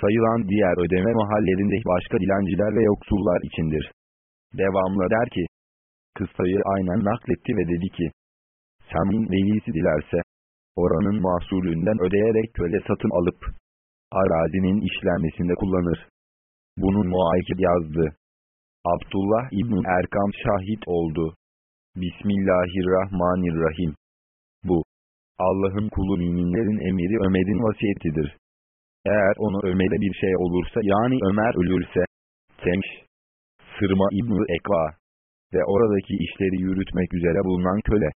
sayılan diğer ödeme mahallerinde başka dilenciler ve yoksullar içindir. Devamlı der ki, kıssayı aynen nakletti ve dedi ki, Sem'in velisi dilerse, oranın mahsulünden ödeyerek köle satın alıp, arazinin işlenmesinde kullanır. Bunun muaykid yazdı. Abdullah İbn Erkam şahit oldu. Bismillahirrahmanirrahim. Bu, Allah'ın kulu müminlerin emiri Ömer'in vasiyetidir. Eğer onu Ömer'e bir şey olursa yani Ömer ölürse, Semş, Sırma İbn-i Ekva ve oradaki işleri yürütmek üzere bulunan köle,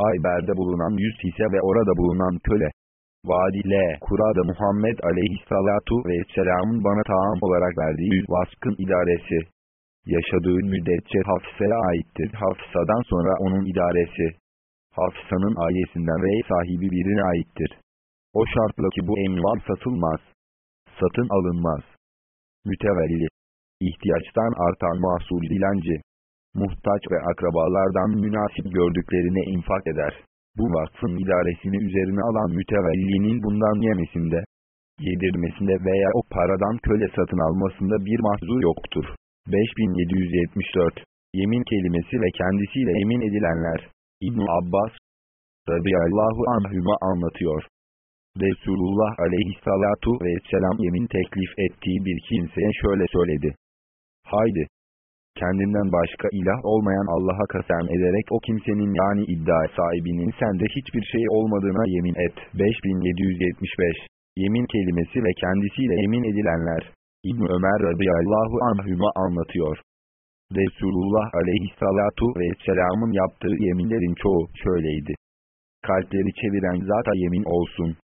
Hayber'de bulunan yüz hisse ve orada bulunan köle, Vadi L. Kura'da Muhammed aleyhissalatu vesselamın bana taam olarak verdiği vaskın idaresi, yaşadığı müddetçe Hafsa'ya aittir. Hafsa'dan sonra onun idaresi, Hafsa'nın ailesinden ve sahibi birine aittir. O şartla ki bu emval satılmaz. Satın alınmaz. Mütevelli. İhtiyaçtan artan mahsul dilenci. Muhtaç ve akrabalardan münasip gördüklerine infak eder. Bu vakfın idaresini üzerine alan mütevellinin bundan yemesinde, yedirmesinde veya o paradan köle satın almasında bir mahzur yoktur. 5774 Yemin kelimesi ve kendisiyle emin edilenler İbn Abbas radıyallahu anhüma anlatıyor. Resulullah aleyhissalatu vesselam yemin teklif ettiği bir kimseye şöyle söyledi. Haydi! Kendinden başka ilah olmayan Allah'a kasem ederek o kimsenin yani iddia sahibinin sende hiçbir şey olmadığına yemin et. 5775 Yemin kelimesi ve kendisiyle emin edilenler. İbn Ömer radıyallahu anhüma anlatıyor. Resulullah aleyhissalatu vesselamın yaptığı yeminlerin çoğu şöyleydi. Kalpleri çeviren zata yemin olsun.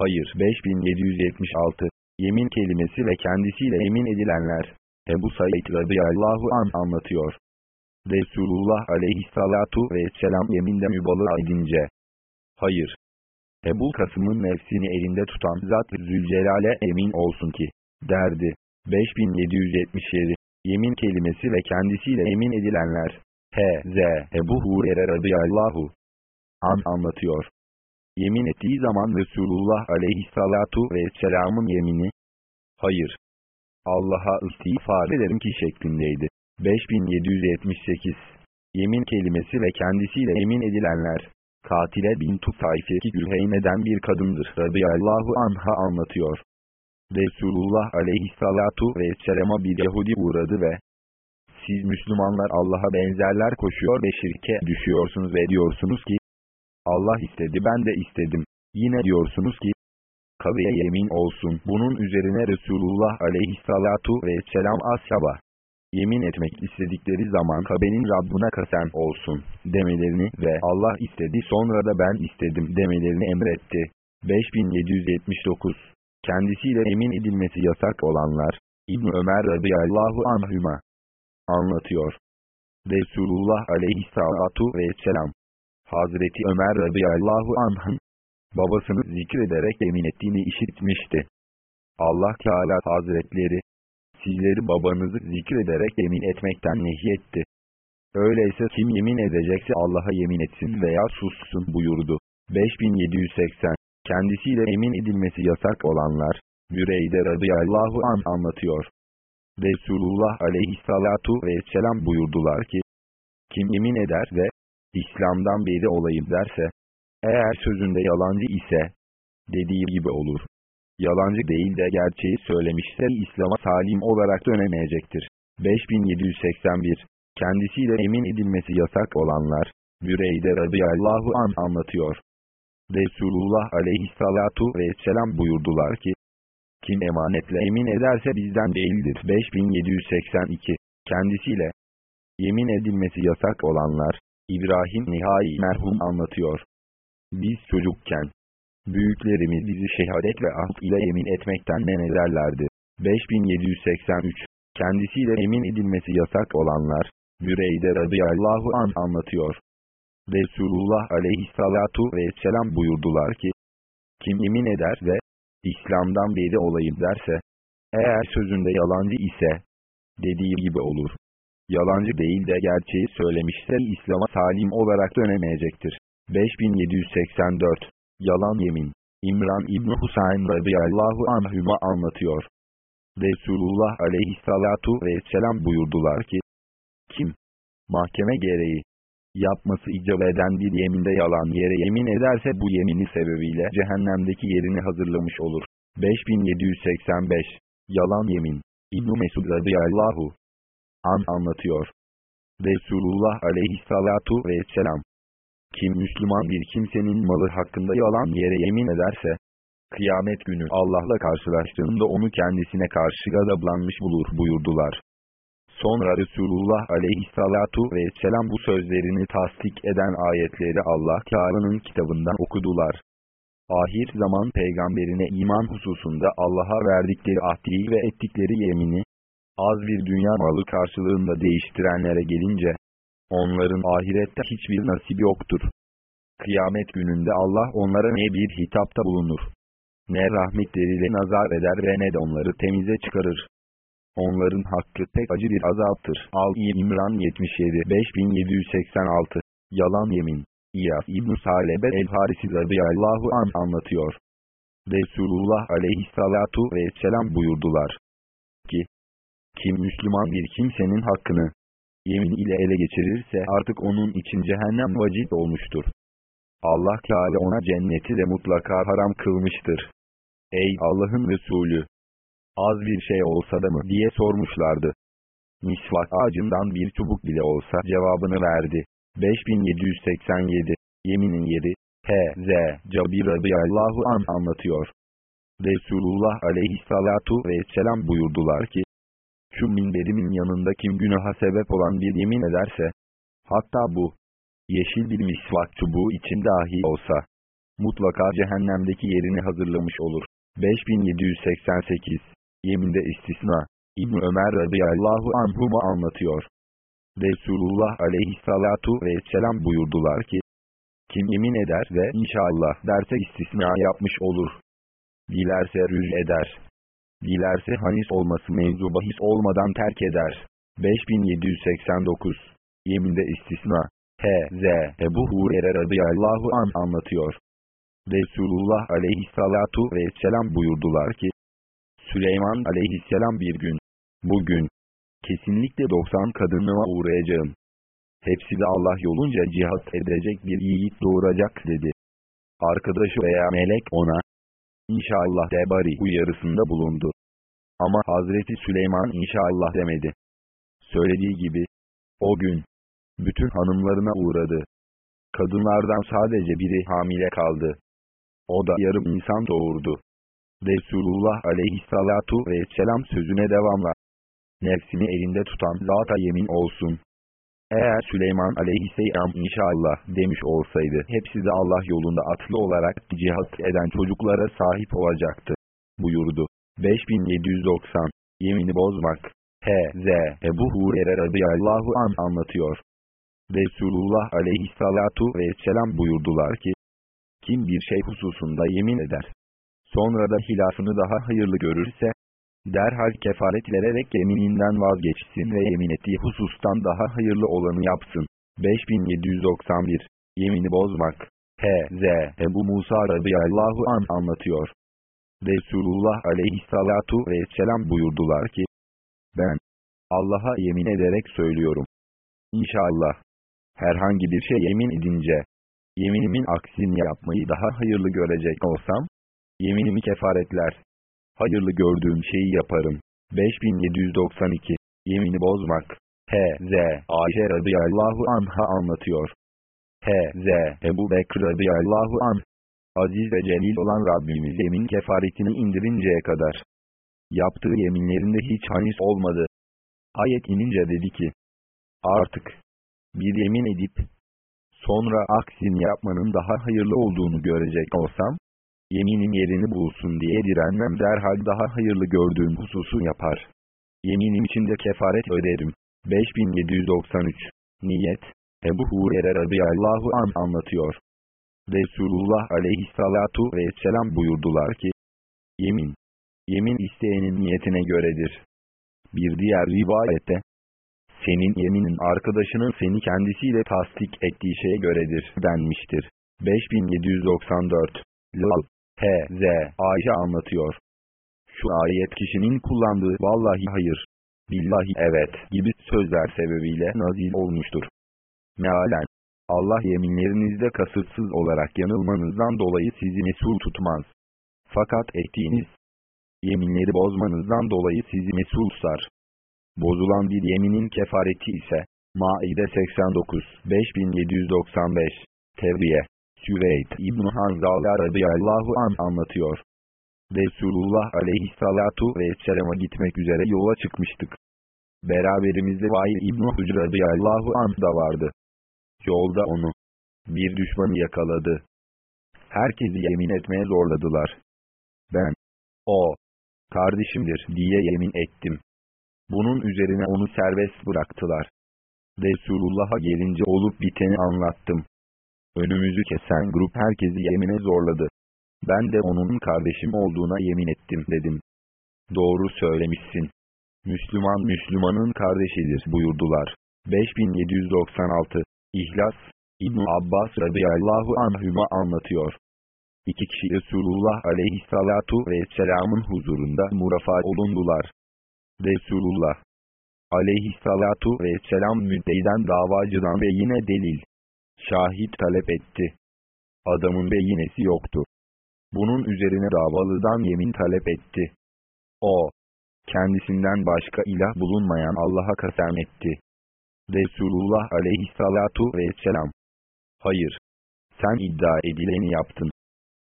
Hayır 5776 Yemin kelimesi ve kendisiyle emin edilenler. Ebu Said radıyallahu an anlatıyor. Resulullah aleyhissalatu vesselam yeminde mübalağa edince. Hayır. Ebu Kasım'ın nefsini elinde tutan zat Zülcelal'e emin olsun ki, derdi. 5777 Yemin kelimesi ve kendisiyle emin edilenler. H.Z. Ebu Hurer'e radıyallahu an anlatıyor. Yemin ettiği zaman Resulullah aleyhissalatu vesselamın yemini, hayır, Allah'a istiğfar ederim ki şeklindeydi. 5778 Yemin kelimesi ve kendisiyle emin edilenler. Katile bin Tufayfeki Gülheyne'den bir kadındır radıyallahu anha anlatıyor. Resulullah aleyhissalatu vesselama bir Yahudi uğradı ve siz Müslümanlar Allah'a benzerler koşuyor ve şirke düşüyorsunuz ve diyorsunuz ki Allah istedi ben de istedim. Yine diyorsunuz ki Kabe'ye yemin olsun. Bunun üzerine Resulullah aleyhissalatu vesselam ashaba yemin etmek istedikleri zaman Kabe'nin Rabbına kasem olsun demelerini ve Allah istedi sonra da ben istedim demelerini emretti. 5779 Kendisiyle emin edilmesi yasak olanlar İbn Ömer radıyallahu anhüma anlatıyor. Resulullah aleyhissalatu vesselam Hazreti Ömer radıyallahu anh'ın babasını zikrederek emin ettiğini işitmişti. Allah Teala Hazretleri, sizleri babanızı zikrederek emin etmekten nehyetti. Öyleyse kim yemin edecekse Allah'a yemin etsin veya sussun buyurdu. 5780 Kendisiyle emin edilmesi yasak olanlar, Büreyde radıyallahu an anlatıyor. Resulullah aleyhissalatu vesselam buyurdular ki, kim yemin eder ve İslam'dan beri olayım derse, eğer sözünde yalancı ise, dediği gibi olur. Yalancı değil de gerçeği söylemişse İslam'a salim olarak dönemeyecektir. 5781 Kendisiyle emin edilmesi yasak olanlar, Büreyde radıyallahu an anlatıyor. Resulullah aleyhissalatu vesselam buyurdular ki, kim emanetle emin ederse bizden değildir. 5782 Kendisiyle yemin edilmesi yasak olanlar, İbrahim Nihai merhum anlatıyor. Biz çocukken, büyüklerimiz bizi şehadet ve ahd ile emin etmekten men ederlerdi. 5783 Kendisiyle emin edilmesi yasak olanlar, Büreyde radıyallahu an anlatıyor. Resulullah aleyhissalatu vesselam buyurdular ki, kim yemin eder ve İslam'dan beri olayım derse, eğer sözünde yalancı ise, dediği gibi olur. Yalancı değil de gerçeği söylemişse İslam'a salim olarak dönemeyecektir. 5784 Yalan Yemin İmran İbni Husayn radıyallahu anhüma anlatıyor. Resulullah aleyhissalatu vesselam buyurdular ki, Kim, mahkeme gereği, yapması icap eden bir yeminde yalan yere yemin ederse bu yemini sebebiyle cehennemdeki yerini hazırlamış olur. 5785 Yalan Yemin İbn-i Mesud radıyallahu an anlatıyor. Resulullah aleyhissalatu vesselam kim Müslüman bir kimsenin malı hakkında yalan yere yemin ederse, kıyamet günü Allah'la karşılaştığında onu kendisine karşı gadablanmış bulur buyurdular. Sonra Resulullah aleyhissalatu vesselam bu sözlerini tasdik eden ayetleri Allah Teala'nın kitabından okudular. Ahir zaman peygamberine iman hususunda Allah'a verdikleri ahdi ve ettikleri yemini, az bir dünya malı karşılığında değiştirenlere gelince, onların ahirette hiçbir nasibi yoktur. Kıyamet gününde Allah onlara ne bir hitapta bulunur. Ne rahmetleriyle nazar eder ve ne de onları temize çıkarır. Onların hakkı pek acı bir azaptır. Al-i İmran 77 5786 Yalan yemin İyas İbn-i Salebe el-Harisi radıyallahu an anlatıyor. Resulullah aleyhissalatu vesselam buyurdular ki, kim Müslüman bir kimsenin hakkını yemin ile ele geçirirse artık onun için cehennem vacip olmuştur. Allah Teala ona cenneti de mutlaka haram kılmıştır. Ey Allah'ın Resulü! Az bir şey olsa da mı diye sormuşlardı. Misvak ağacından bir çubuk bile olsa cevabını verdi. 5787 Yeminin yeri H.Z. Cabir radıyallahu an anlatıyor. Resulullah aleyhissalatu vesselam buyurdular ki, şu minberimin yanında kim günaha sebep olan bir yemin ederse, hatta bu, yeşil bir misvak çubuğu için dahi olsa, mutlaka cehennemdeki yerini hazırlamış olur. 5788 Yeminde istisna İbn Ömer radıyallahu anhuma anlatıyor. Resulullah aleyhissalatu vesselam buyurdular ki, kim yemin eder ve inşallah derse istisna yapmış olur. Dilerse rüz eder. Dilerse hanis olması mevzu bahis olmadan terk eder. 5789 Yeminde istisna H.Z. Ebu Hurer'e radıyallahu an anlatıyor. Resulullah aleyhissalatu vesselam buyurdular ki, Süleyman aleyhisselam bir gün, bugün, kesinlikle 90 kadınıma uğrayacağım. Hepsi de Allah yolunca cihat edecek bir yiğit doğuracak dedi. Arkadaşı veya melek ona, İnşallah debari uyarısında bulundu. Ama Hazreti Süleyman inşallah demedi. Söylediği gibi, o gün, bütün hanımlarına uğradı. Kadınlardan sadece biri hamile kaldı. O da yarım insan doğurdu. Resulullah aleyhissalatu vesselam sözüne devamla. Nefsimi elinde tutan zata yemin olsun. Eğer Süleyman aleyhisselam inşallah demiş olsaydı hepsi de Allah yolunda atlı olarak cihat eden çocuklara sahip olacaktı. Buyurdu. 5790 Yemini bozmak H.Z. Ebu Hurer'e radıyallahu an anlatıyor. Resulullah aleyhissalatu vesselam buyurdular ki, kim bir şey hususunda yemin eder, sonra da hilafını daha hayırlı görürse, derhal kefaret vererek yemininden vazgeçsin ve yemin ettiği husustan daha hayırlı olanı yapsın. 5791 Yemini bozmak H.Z. Ebu Musa radıyallahu an anlatıyor. Resulullah aleyhissalatu vesselam buyurdular ki, ben Allah'a yemin ederek söylüyorum. İnşallah herhangi bir şey yemin edince, yeminimin aksini yapmayı daha hayırlı görecek olsam, yeminimi kefaretler. Hayırlı gördüğüm şeyi yaparım. 5792 Yemini bozmak H.Z. Ayşe radıyallahu anha anlatıyor. H.Z. Ebu Bekir radıyallahu anh Aziz ve celil olan Rabbimiz yemin kefaretini indirinceye kadar. Yaptığı yeminlerinde hiç hanis olmadı. Ayet inince dedi ki, artık bir yemin edip, sonra aksini yapmanın daha hayırlı olduğunu görecek olsam, yeminin yerini bulsun diye direnmem derhal daha hayırlı gördüğüm hususu yapar. Yeminim içinde kefaret öderim. 5793 Niyet Ebu Hurer'e radıyallahu an anlatıyor. Resulullah aleyhissalatu vesselam buyurdular ki, Yemin, yemin isteyenin niyetine göredir. Bir diğer rivayette, senin yeminin arkadaşının seni kendisiyle tasdik ettiği şeye göredir denmiştir. 5794 Lal H.Z. Ayşe anlatıyor. Şu ayet kişinin kullandığı vallahi hayır, billahi evet gibi sözler sebebiyle nazil olmuştur. Mealen, Allah yeminlerinizde kasıtsız olarak yanılmanızdan dolayı sizi mesul tutmaz. Fakat ettiğiniz yeminleri bozmanızdan dolayı sizi mesul tutar. Bozulan bir yeminin kefareti ise, Maide 89, 5795, Tevriye, Süveyd İbn-i Hanzala radıyallahu an anlatıyor. Resulullah aleyhissalatu vesselam'a gitmek üzere yola çıkmıştık. Beraberimizde Vail İbn-i Hücr radıyallahu anh da vardı. Yolda onu, bir düşmanı yakaladı. Herkesi yemin etmeye zorladılar. Ben, o, kardeşimdir diye yemin ettim. Bunun üzerine onu serbest bıraktılar. Resulullah'a gelince olup biteni anlattım. Önümüzü kesen grup herkesi yemine zorladı. Ben de onun kardeşim olduğuna yemin ettim dedim. Doğru söylemişsin. Müslüman Müslümanın kardeşidir buyurdular. 5796 İhlas İbn Abbas radıyallahu anhüma anlatıyor. İki kişi Resulullah aleyhissalatu vesselamın huzurunda murafa olundular. Resulullah aleyhissalatu vesselam müddeyden davacıdan ve yine delil, şahit talep etti. Adamın beyinesi yoktu. Bunun üzerine davalıdan yemin talep etti. O, kendisinden başka ilah bulunmayan Allah'a kasem etti. Resulullah aleyhissalatu vesselam, hayır, sen iddia edileni yaptın.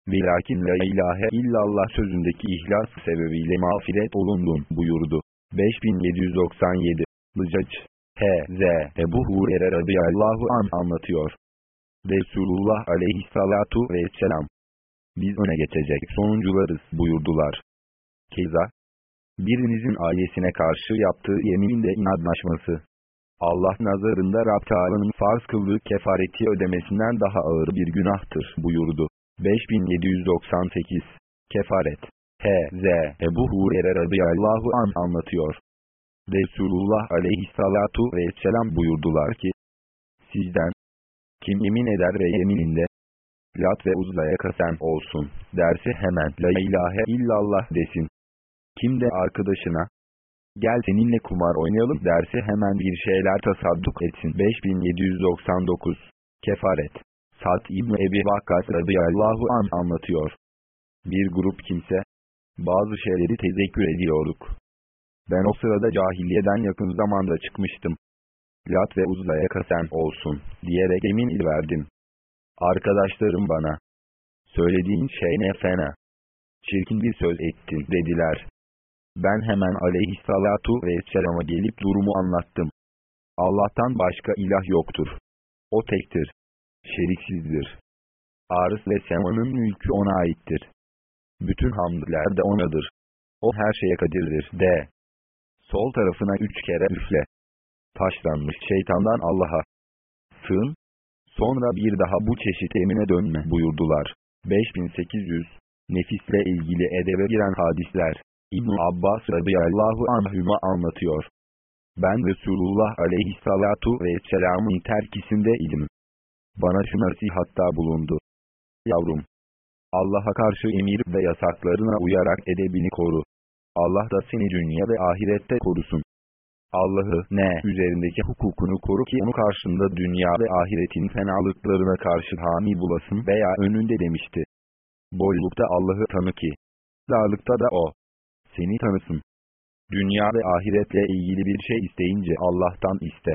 Velakin la ilahe illallah sözündeki ihlas sebebiyle mağfiret olundun buyurdu. 5797 Lıcaç H.Z. Ebu Hurer'e radıyallahu an anlatıyor. Resulullah aleyhissalatu vesselam Biz öne geçecek sonuncularız buyurdular. Keza birinizin ailesine karşı yaptığı yeminde inadlaşması Allah nazarında Rab Teala'nın farz kıldığı kefareti ödemesinden daha ağır bir günahtır buyurdu. 5798 Kefaret H.Z. Ebu Hurer'e radıyallahu an anlatıyor. Resulullah aleyhissalatu vesselam buyurdular ki, Sizden, kim yemin eder ve yemininde, Lat ve Uzza'ya kasem olsun, derse hemen La ilahe illallah desin. Kim de arkadaşına, gel seninle kumar oynayalım derse hemen bir şeyler tasadduk etsin. 5799 Kefaret Sad İbni Ebi Vakkas radıyallahu an anlatıyor. Bir grup kimse, bazı şeyleri tezekkür ediyorduk. Ben o sırada cahiliyeden yakın zamanda çıkmıştım. Lat ve Uzla'ya kasem olsun, diyerek emin verdim. Arkadaşlarım bana, söylediğin şey ne fena, çirkin bir söz ettin dediler. Ben hemen aleyhissalatu vesselama gelip durumu anlattım. Allah'tan başka ilah yoktur. O tektir. Şeriksizdir. Arız ve semanın mülkü ona aittir. Bütün hamdler de onadır. O her şeye kadirdir de. Sol tarafına üç kere üfle. Taşlanmış şeytandan Allah'a. Sığın. Sonra bir daha bu çeşit emine dönme buyurdular. 5800 Nefisle ilgili edebe giren hadisler. İbn Abbas radıyallahu anhüma anlatıyor. Ben Resulullah aleyhissalatu vesselamın terkisinde idim. Bana şu nasihatta bulundu. Yavrum! Allah'a karşı emir ve yasaklarına uyarak edebini koru. Allah da seni dünya ve ahirette korusun. Allah'ı ne üzerindeki hukukunu koru ki onu karşında dünya ve ahiretin fenalıklarına karşı hami bulasın veya önünde demişti. Boylukta Allah'ı tanı ki, darlıkta da O, seni tanısın. Dünya ve ahiretle ilgili bir şey isteyince Allah'tan iste.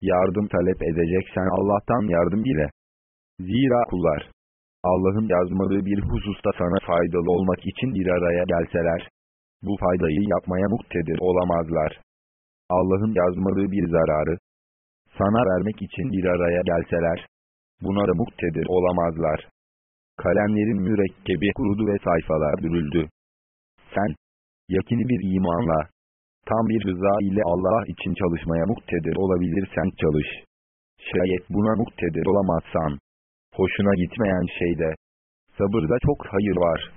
Yardım talep edeceksen Allah'tan yardım dile. Zira kullar, Allah'ın yazmadığı bir hususta sana faydalı olmak için bir araya gelseler, bu faydayı yapmaya muktedir olamazlar. Allah'ın yazmadığı bir zararı, sana vermek için bir araya gelseler, buna da muktedir olamazlar. Kalemlerin mürekkebi kurudu ve sayfalar bürüldü. Sen, yakini bir imanla, tam bir rıza ile Allah için çalışmaya muktedir olabilirsen çalış. Şayet buna muktedir olamazsan, hoşuna gitmeyen şeyde, sabırda çok hayır var.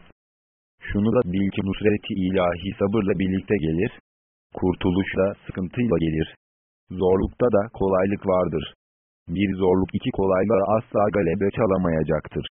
Şunu da bil ki nusreti ilahi sabırla birlikte gelir, kurtuluş da sıkıntıyla gelir. Zorlukta da kolaylık vardır. Bir zorluk iki kolaylığa asla galebe çalamayacaktır.